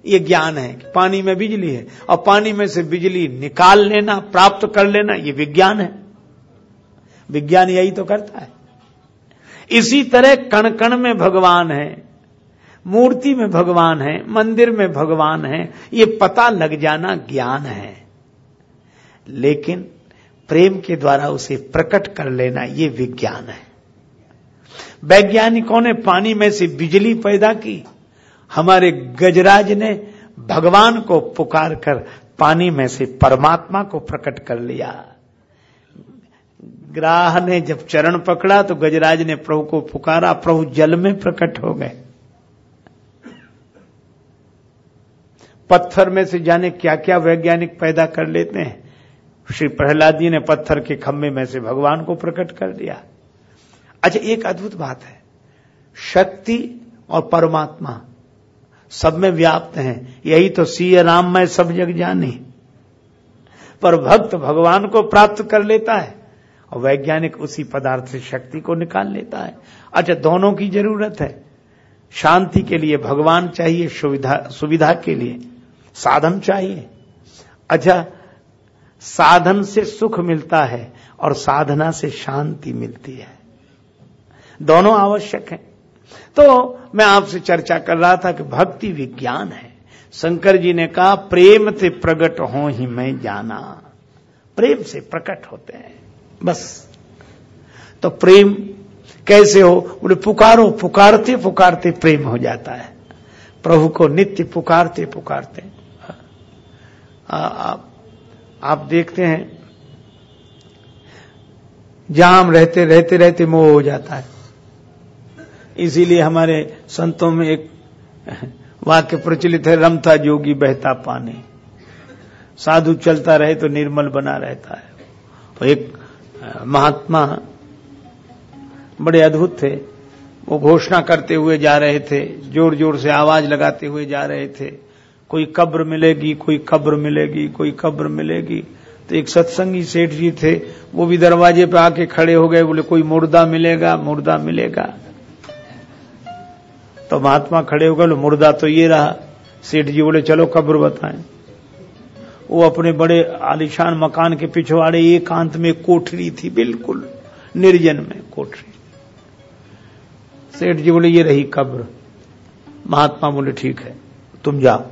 ये ज्ञान है कि पानी में बिजली है, और पानी में से बिजली निकाल लेना, प्राप्त कर लेना, ये विज्ञान है। विज्ञान यही तो करता है। इसी तरह कण कण में भगवान है, मूर्ति में भगवान है, मंदिर में भगवान है, ये पता लग जाना ज्ञान है। लेकिन प्रेम के द्वारा उसे प्रकट कर लेना ये विज्ञान है। वैज्ञानिकों ने पानी में से बिजली पैदा की। हमारे गजराज ने भगवान को पुकार कर पानी में से परमात्मा को प्रकट कर लिया। ग्राह ने जब चरण पकड़ा तो गजराज ने प्रभु को पुकारा, प्रभु जल में प्रकट हो गए। पत्थर में से जाने क्या क्या वैज्ञानिक पैदा कर लेते हैं। श्री प्रहलाद जी ने पत्थर के खंभे में से भगवान को प्रकट कर दिया। अच्छा एक अद्भुत बात है। शक्ति और परमात्मा सब में व्याप्त हैं। यही तो सीय राम में सब जग जाने। पर भक्त भगवान को प्राप्त कर लेता है। और वैज्ञानिक उसी पदार्थ से शक्ति को निकाल लेता है। अच्छा दोनों की ज़रूरत है। शांति के लिए भगवान चाहिए, सुविधा सुविधा के लिए साधन चाहिए। अच्छा साधन से सुख मिलता है और साधना से शांति मिलती है। दोनों आवश्यक हैं। तो मैं आपसे चर्चा कर रहा था कि भक्ति विज्ञान है। शंकर जी ने कहा, प्रेम से प्रकट हो ही मैं जाना। प्रेम से प्रकट होते हैं। बस। तो प्रेम कैसे हो? बोले, पुकारो, पुकारते पुकारते प्रेम हो जाता है। प्रभु को नित्य पुकारते पुकारते। आप आप देखते हैं, जहाँ हम रहते रहते रहते मोह हो जाता है। इसीलिए हमारे संतों में एक वाक्य प्रचलित है, रमता जोगी बहता पानी। साधु चलता रहे तो निर्मल बना रहता है। तो एक महात्मा बड़े अद्भुत थे। वो घोषणा करते हुए जा रहे थे ज़ोर ज़ोर से आवाज़ लगाते हुए जा रहे थे। कोई कब्र मिलेगी, कोई कब्र मिलेगी, कोई कब्र मिलेगी। तो एक सत्संगी सेठ जी थे, वो भी दरवाजे पे आके खड़े हो गए, बोले, कोई मुर्दा मिलेगा मुर्दा मिलेगा। तो महात्मा खड़े हो गए मुर्दा तो ये रहा। सेठ जी बोले, चलो कब्र बताएँ। वो अपने बड़े आलिशान मकान के पिछवाड़े एकांत में कोठरी थी, बिल्कुल निर्जन में कोठरी। सेठ जी बोले, ये रही कब्र। महात्मा बोले, ठीक है, तुम जाओ।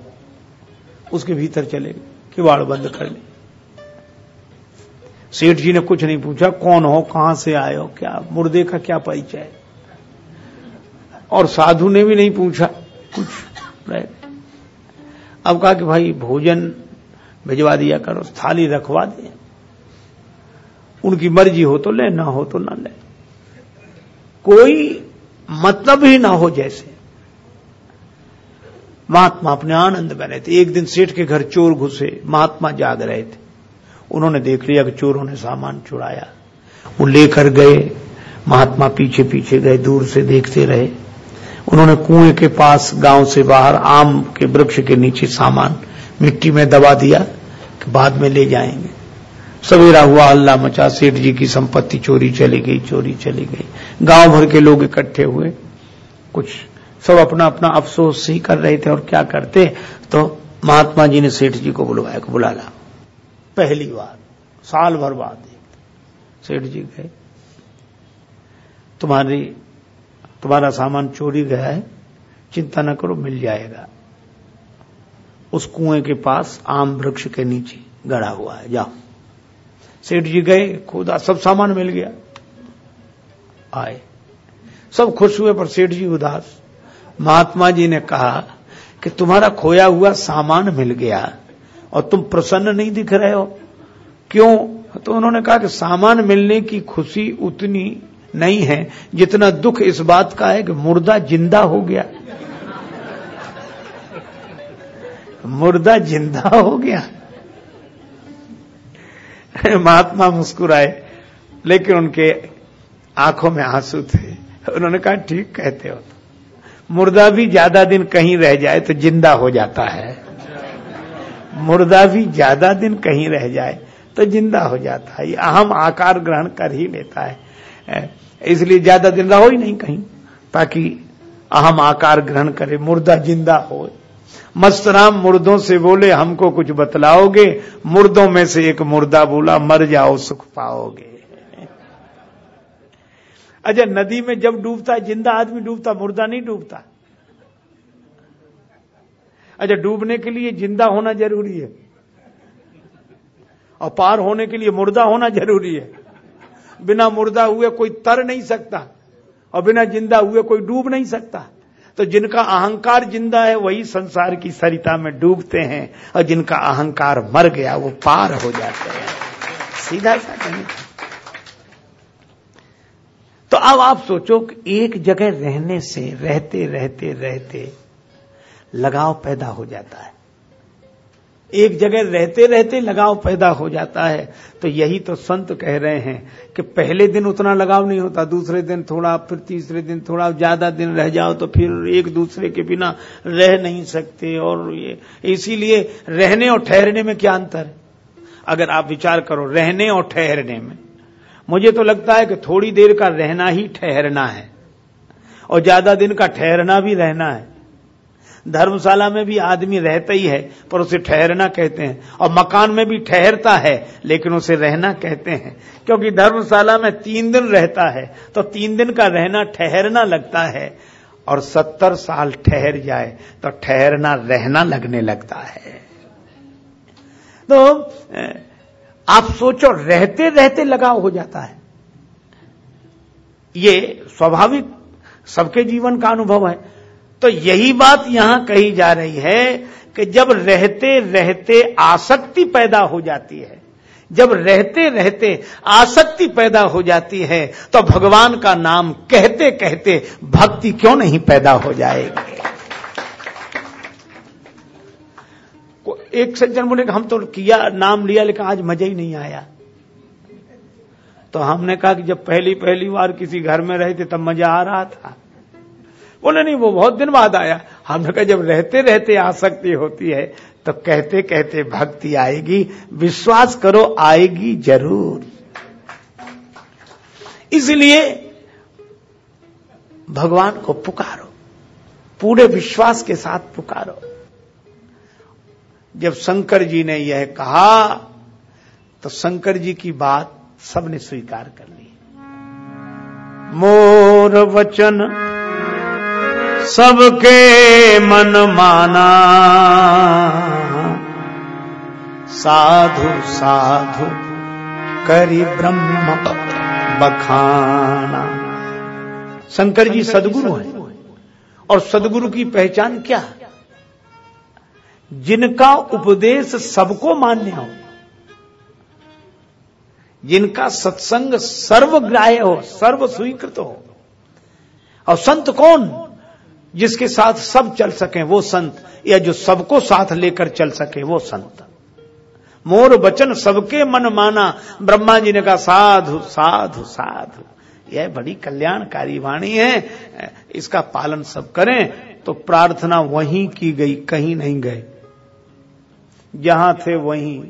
उसके भीतर चले किवाड़ बंद कर ले सेठ जी ने कुछ नहीं पूछा, कौन हो, कहाँ से आए हो, क्या, मुर्दे का क्या परिचय और साधु ने भी नहीं पूछा कुछ। अब कहा कि, भाई, भोजन भिजवा दिया करो, थाली रखवा दे उनकी मर्ज़ी हो तो ले, ना हो तो ना ले। कोई मतलब ही ना हो जैसे। महात्मा अपने आनंद में रहे थे एक दिन सेठ के घर चोर घुसे, महात्मा जाग रहे थे। उन्होंने देख लिया कि चोरों ने सामान चुराया। वो लेकर गए। महात्मा पीछे पीछे गए, दूर से देखते रहे। उन्होंने कुएँ के पास, गाँव से बाहर, आम के वृक्ष के नीचे सामान मिट्टी में दबा दिया कि बाद में ले जाएँगे। सवेरा हुआ, अल्लाह मचा, सेठ जी की संपत्ति चोरी चली गई, चोरी चली गई। गाँव भर के लोग इकट्ठे हुए, कुछ सब अपना अपना अफसोस ही कर रहे थे और क्या करते? तो महात्मा जी ने सेठ जी को बुलवाया, को बुला ला। पहली बार, साल भर बाद सेठ जी गए। तुम्हारी, तुम्हारा सामान चोरी गया है, चिंता न करो, मिल जाएगा। उस कुएँ के पास आम वृक्ष के नीचे गड़ा हुआ है। जाओ। सेठ जी गए, खुदा सब सामान मिल गया। आए। सब खुश हुए, पर सेठ जी उदास। महात्मा जी ने कहा कि तुम्हारा खोया हुआ सामान मिल गया और तुम प्रसन्न नहीं दिख रहे हो। क्यों? तो उन्होंने कहा कि सामान मिलने की खुशी उतनी नहीं है जितना दुख इस बात का है कि मुर्दा ज़िंदा हो गया। मुर्दा ज़िंदा हो गया। महात्मा मुस्कुराए, लेकिन उनके आँखों में आँसू थे। उन्होंने कहा, ठीक कहते हो तो। मुर्दा भी ज़्यादा दिन कहीं रह जाए तो ज़िंदा हो जाता है। मुर्दा भी ज़्यादा दिन कहीं रह जाए तो ज़िंदा हो जाता है। ये अहम आकार ग्रहण कर ही लेता है। इसलिए ज़्यादा दिन रहो ही नहीं कहीं, ताकि अहम आकार ग्रहण करे, मुर्दा ज़िंदा हो। मस्तराम मुर्दों से बोले, हमको कुछ बतलाओगे? मुर्दों में से एक मुर्दा बोला, मर जाओ, सुख पाओगे। अच्छा नदी में जब डूबता ज़िंदा आदमी डूबता, मुर्दा नहीं डूबता। अच्छा डूबने के लिए ज़िंदा होना ज़रूरी है। और पार होने के लिए मुर्दा होना ज़रूरी है। बिना मुर्दा हुए कोई तर नहीं सकता, और बिना ज़िंदा हुए कोई डूब नहीं सकता। तो जिनका अहंकार ज़िंदा है, वही संसार की सरिता में डूबते हैं और जिनका अहंकार मर गया, वो पार हो जाते हैं। सीधा सा कहीं। तो अब आप सोचो कि एक जगह रहने से, रहते रहते रहते लगाव पैदा हो जाता है। एक जगह रहते रहते लगाव पैदा हो जाता है। तो यही तो संत कह रहे हैं कि पहले दिन उतना लगाव नहीं होता, दूसरे दिन थोड़ा, फिर तीसरे दिन थोड़ा, ज़्यादा दिन रह जाओ तो फिर एक दूसरे के बिना रह नहीं सकते। और ये, इसीलिए रहने और ठहरने में क्या अंतर? है अगर आप विचार करो, रहने और ठहरने में, मुझे तो लगता है कि थोड़ी देर का रहना ही ठहरना है, और ज़्यादा दिन का ठहरना भी रहना है। धर्मशाला में भी आदमी रहता ही है, पर उसे ठहरना कहते हैं। और मकान में भी ठहरता है, लेकिन उसे रहना कहते हैं। क्योंकि धर्मशाला में तीन दिन रहता है तो तीन दिन का रहना ठहरना लगता है, और सत्तर साल ठहर जाए तो ठहरना रहना लगने लगता है। तो आप सोचो रहते रहते लगाव हो जाता है। ये स्वाभाविक सबके जीवन का अनुभव है। तो यही बात यहाँ कही जा रही है कि जब रहते रहते आसक्ति पैदा हो जाती है, जब रहते रहते आसक्ति पैदा हो जाती है तो भगवान का नाम कहते कहते भक्ति क्यों नहीं पैदा हो जाएगी? एक सज्जन बोले हम तो किया, नाम लिया, लेकिन आज मज़ा ही नहीं आया। तो हमने कहा कि जब पहली पहली बार किसी घर में रहे थे, तब मज़ा आ रहा था। बोले, नहीं, वो बहुत दिन बाद आया। हमने कहा जब रहते रहते आसक्ति होती है तो कहते कहते भक्ति आएगी, विश्वास करो, आएगी ज़रूर। इसलिए भगवान को पुकारो, पूरे विश्वास के साथ पुकारो। जब शंकर जी ने यह कहा तो शंकर जी की बात सबने स्वीकार कर ली। मोर वचन सबके मन माना। साधु साधु, करी ब्रह्म बखाना। शंकर जी सदगुरु हैं। और सदगुरु की पहचान क्या? जिनका उपदेश सबको मान्य हो, जिनका सत्संग सर्वग्राह्य हो सर्व स्वीकृत हो। और संत कौन? जिसके साथ सब चल सके, वो संत। या जो सबको साथ लेकर चल सके, वो संत। मोर वचन सबके मन माना। ब्रह्मा जी ने कहा, साधु साधु साधु। यह बड़ी कल्याणकारी वाणी है। इसका पालन सब करें तो प्रार्थना वहीं की गई, कहीं नहीं गए जहाँ थे वहीं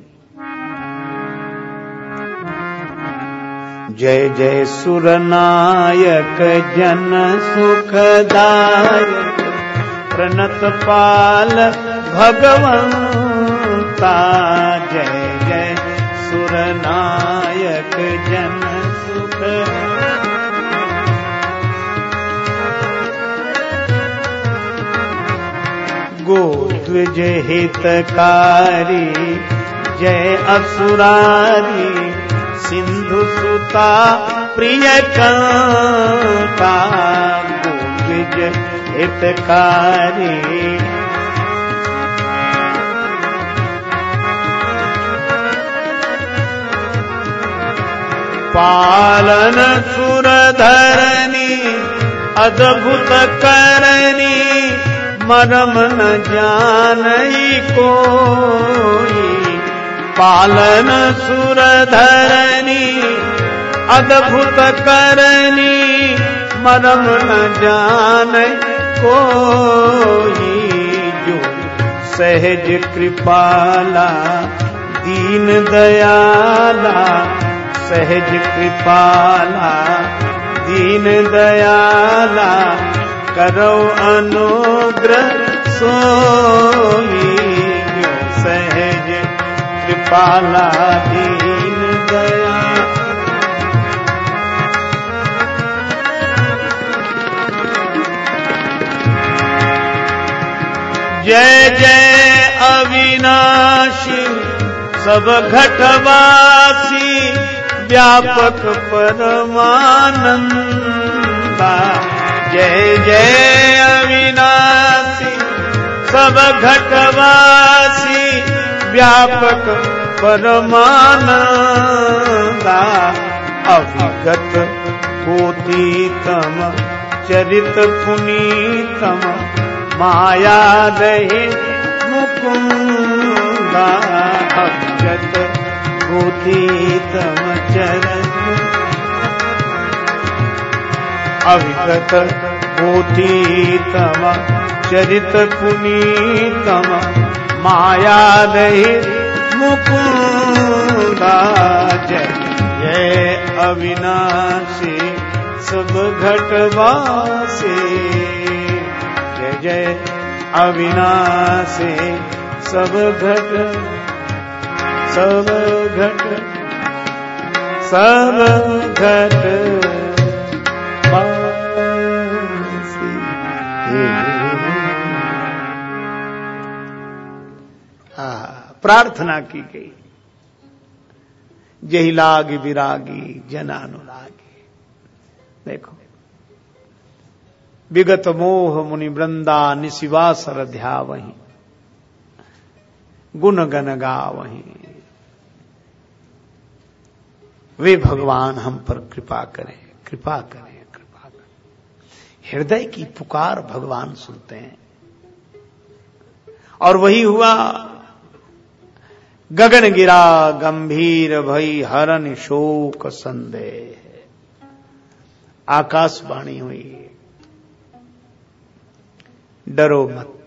जय जय सुरनायक जन सुखदायक। प्रणत पालक भगवंता जय जय सुरनायक जन सुख गोद्विज हितकारी जय असुरारी सिंधु सुता प्रिय कंता गोद्विज हितकारी। पालन सुरधरणी अद्भुत करनी मरम न जान कोई। पालन सुरधरणी, अद्भुत करनी मरम न जान कोई जो सहज कृपाला, दीन दयाला, सहज कृपाला, दीन दयाला, करो अनुग्रह सोई सहज कृपाला दीन दया जय जय अविनाशी, सब घटवासी, व्यापक परमानंदा। जय जय अविनाशी, सब घटवासी, व्यापक परमानंदा। अविगत कोतीतम चरित पुनीतम माया रहे मुकुंदा। अविगत कोतीतम चरण अविगत कोतीतम चरित पुनीतम माया रहे मुकुंदा जय अविनाशी सब घटवासे जय जय अविनाशी सब घट सब घट सब घट प्रार्थना की गई। जही लाग विरागी जनानुरागी। देखो। विगत मोह मुनि वृंदा निशिवासर ध्या वही गुण गन गा वही वे भगवान हम पर कृपा करें कृपा करें कृपा करें। हृदय की पुकार भगवान सुनते हैं। और वही हुआ गगन गिरा गंभीर भई हरन शोक संदेह। आकाशवाणी हुई। डरो मत,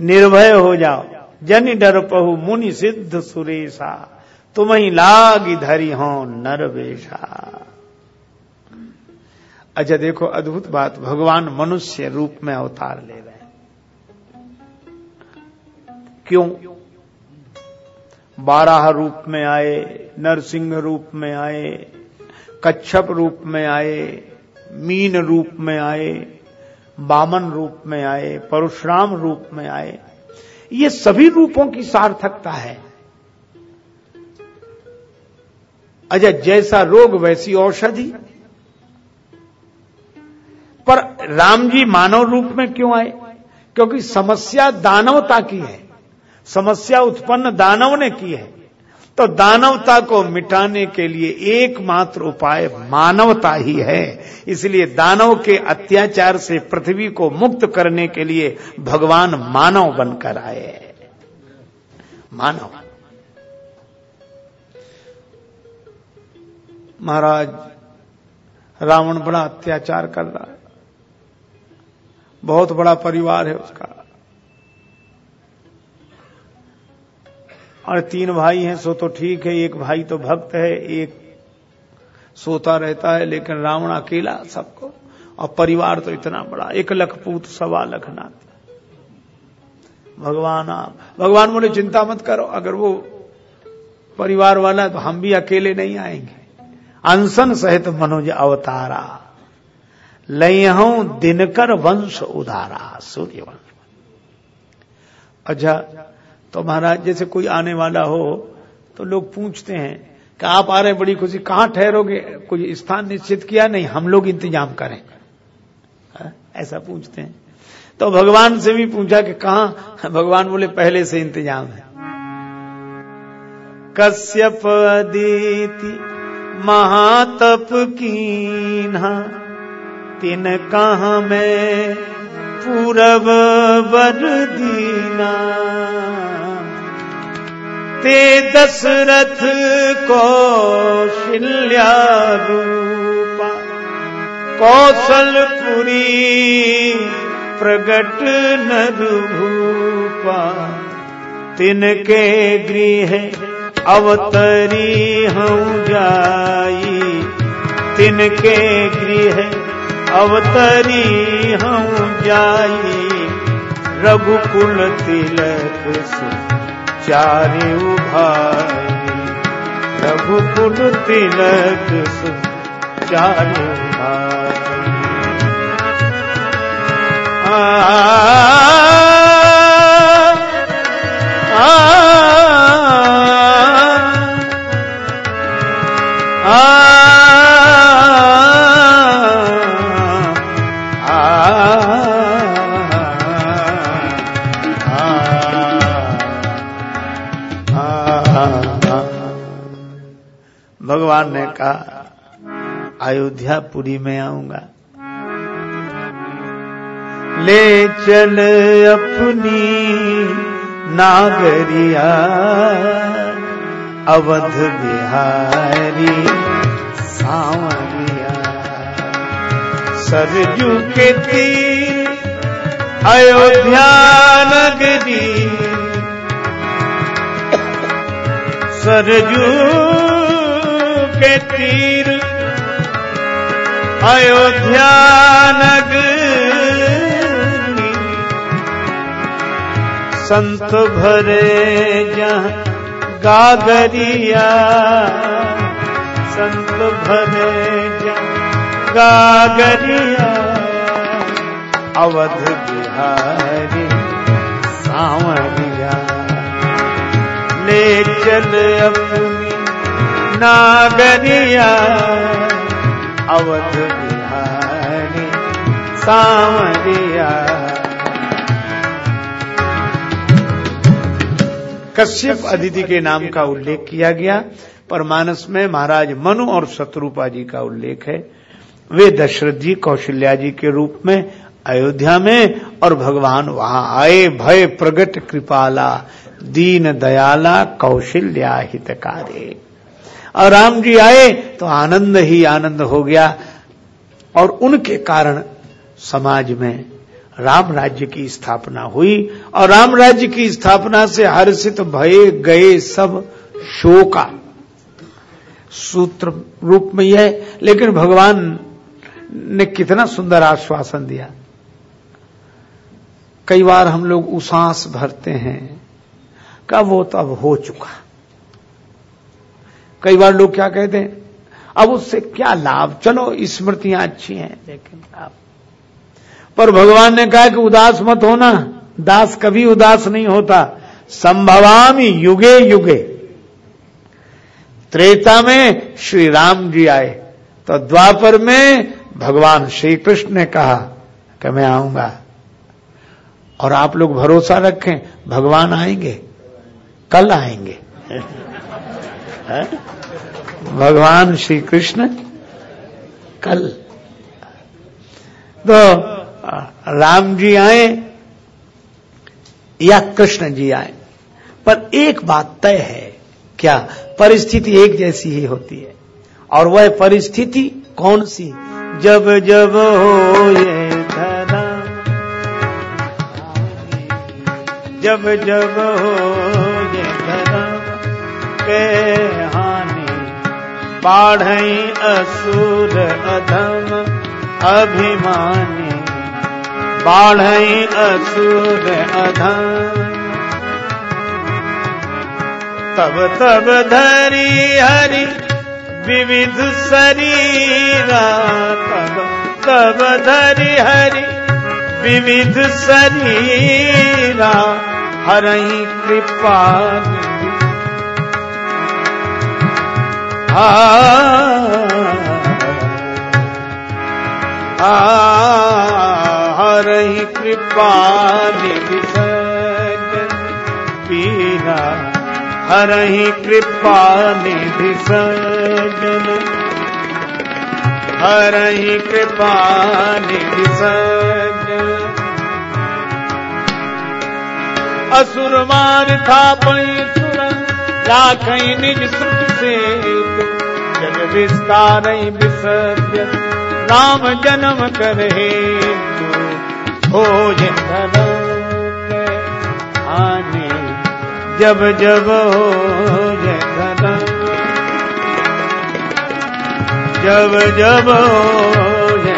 निर्भय हो जाओ। जन डर पहु मुनि सिद्ध सुरेशा। तुम ही लाग धरी हो नर वेशा अच्छा देखो, अद्भुत बात, भगवान मनुष्य रूप में अवतार ले रहे हैं। क्यों? बारह रूप में आए, नरसिंह रूप में आए, कच्छप रूप में आए, मीन रूप में आए, बामन रूप में आए, परशुराम रूप में आए। ये सभी रूपों की सार्थकता है। अजय जैसा रोग वैसी औषधि। पर राम जी मानव रूप में क्यों आए? क्योंकि समस्या दानवता की है। समस्या उत्पन्न दानव ने की है। तो दानवता को मिटाने के लिए एकमात्र उपाय मानवता ही है। इसलिए दानव के अत्याचार से पृथ्वी को मुक्त करने के लिए भगवान मानव बनकर आए मानव। महाराज, रावण बड़ा अत्याचार कर रहा है। बहुत बड़ा परिवार है उसका। और तीन भाई हैं, सो तो ठीक है, एक भाई तो भक्त है, एक सोता रहता है, लेकिन रावण अकेला सबको, और परिवार तो इतना बड़ा, एक लख पूत सवा लख नाथ भगवान आप, भगवान बोले, चिंता मत करो, अगर वो परिवार वाला तो हम भी अकेले नहीं आएँगे। अनसन सहित मनोज अवतारा, लयहू दिनकर वंश उदारा सूर्य वंश अच्छा तो महाराज जैसे कोई आने वाला हो तो लोग पूछते हैं कि आप आ रहे हैं बड़ी खुशी कहाँ ठहरोगे? कोई स्थान निश्चित किया? नहीं हम लोग इंतज़ाम करें। हाँ, ऐसा पूछते हैं। तो भगवान से भी पूछा कि कहा? भगवान बोले पहले से इंतज़ाम है। कश्यप अदिति महातप कीन्हा तिन कहा मैं पूरब बर दीना। ते दशरथ कौशल्या रूपा कौशलपुरी प्रगट नरूपा तिनके गृह अवतरी हूँ जाई। तिनके गृह अवतरी हूँ जाई रघुकुल तिलक सुचारि भाई रघुकुल तिलक सुचारि भाई भगवान अयोध्यापुरी में आऊँगा। ले चल अपनी नागरिया, अवध बिहारी सांवरिया। सरजू के तीर अयोध्या नगरी। सरजू के तीर अयोध्या नगरी संत भरे जहाँ गागरिया। संत भरे जहाँ गागरिया। अवध बिहारी सांवरिया। ले चल अपनी नागरिया। अवध बिहारी सांवरिया कश्यप अदिति के नाम का उल्लेख किया गया। पर मानस में महाराज मनु और शत्रुपा जी का उल्लेख है। वे दशरथ जी, कौशल्या जी के रूप में, अयोध्या में और भगवान वहाँ आए। भय प्रगट, कृपाला, दीन दयाला, कौशल्या हितकारे। और राम जी आए तो आनंद ही आनंद हो गया। और उनके कारण समाज में राम राज्य की स्थापना हुई। और राम राज्य की स्थापना से हर्षित भये गए सब शोका सूत्र रूप में यह लेकिन भगवान ने कितना सुंदर आश्वासन दिया। कई बार हम लोग उसास भरते हैं, कब वो तो अब हो चुका? कई बार लोग क्या कहते हैं अब उससे क्या लाभ? चलो स्मृतियाँ अच्छी हैं। लेकिन आप पर भगवान ने कहा कि उदास मत होना। दास कभी उदास नहीं होता। संभवामी युगे युगे। त्रेता में श्री राम जी आए। तो द्वापर में भगवान श्री कृष्ण ने कहा कि मैं आऊँगा। और आप लोग भरोसा रखें भगवान आएँगे कल आएँगे। भगवान श्री कृष्ण कल। तो राम जी आए या कृष्ण जी आए? पर एक बात तय है, क्या परिस्थिति एक जैसी ही होती है? और वह परिस्थिति कौन सी? जब जब हो ये धरा, जब जब हो के हानि। बाढ़ असुर अधम अभिमानी। बाढ़ असुर अधम। तब तब धरी हरि विविध शरीरा तब तब धरी हरि विविध शरीरा। हरही कृपा आ, हरही कृपा निधि पीरा। हरहि कृपा निधि सजन हरहि कृपा निधि सजन असुरमान था पई सुरन, राखई निज सुख से। विस्तार विसर्जन राम जन्म कर धन आने जब जब हो जब जब हो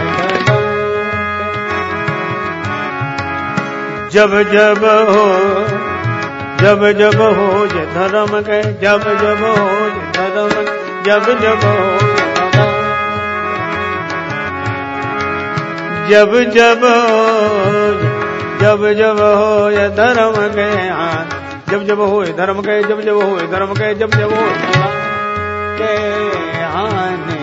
जब जब हो जब जब हो धर्म गए जब जब हो धर्म जब जब हो जब जब जब जब हो ये धर्म गए जब जब हो धर्म गए जब जब हो धर्म गए जब जब हो के आने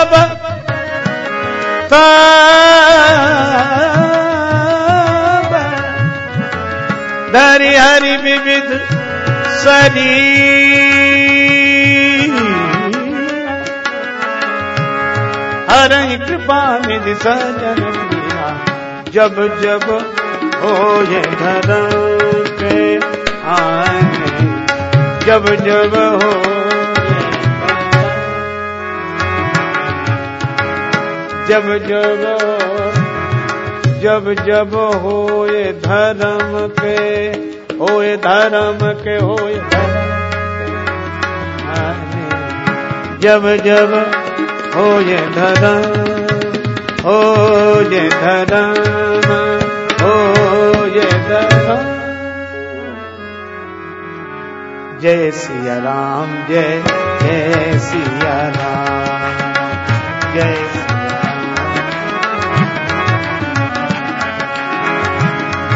तब धरि हरि विविध शरीर हर कृपा निधि सजन जब जब हो ये धर्म के आने जब जब हो जब जब जब जब हो धर्म के हो धर्म के हो ये जब जब हो ये धर्म हो ये धर्म हो ये धर्म। जय सिया राम, जय जय सिया राम, जय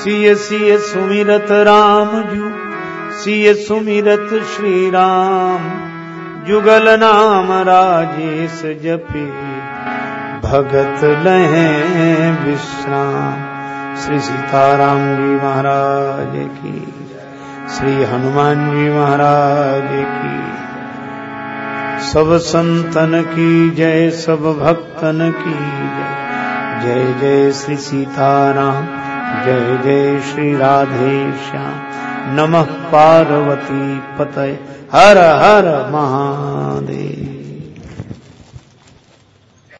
सिय सिय सुमिरत राम जू। सिय सुमिरत श्री राम जुगल नाम राजेश जपे। भगत लहे विश्राम। श्री सीताराम जी महाराज की श्री हनुमान जी महाराज की सब संतन की जय, सब भक्तन की जय। जय जय श्री सीताराम। जय जय श्री राधे श्याम। नमः पार्वती पतय। हर हर महादेव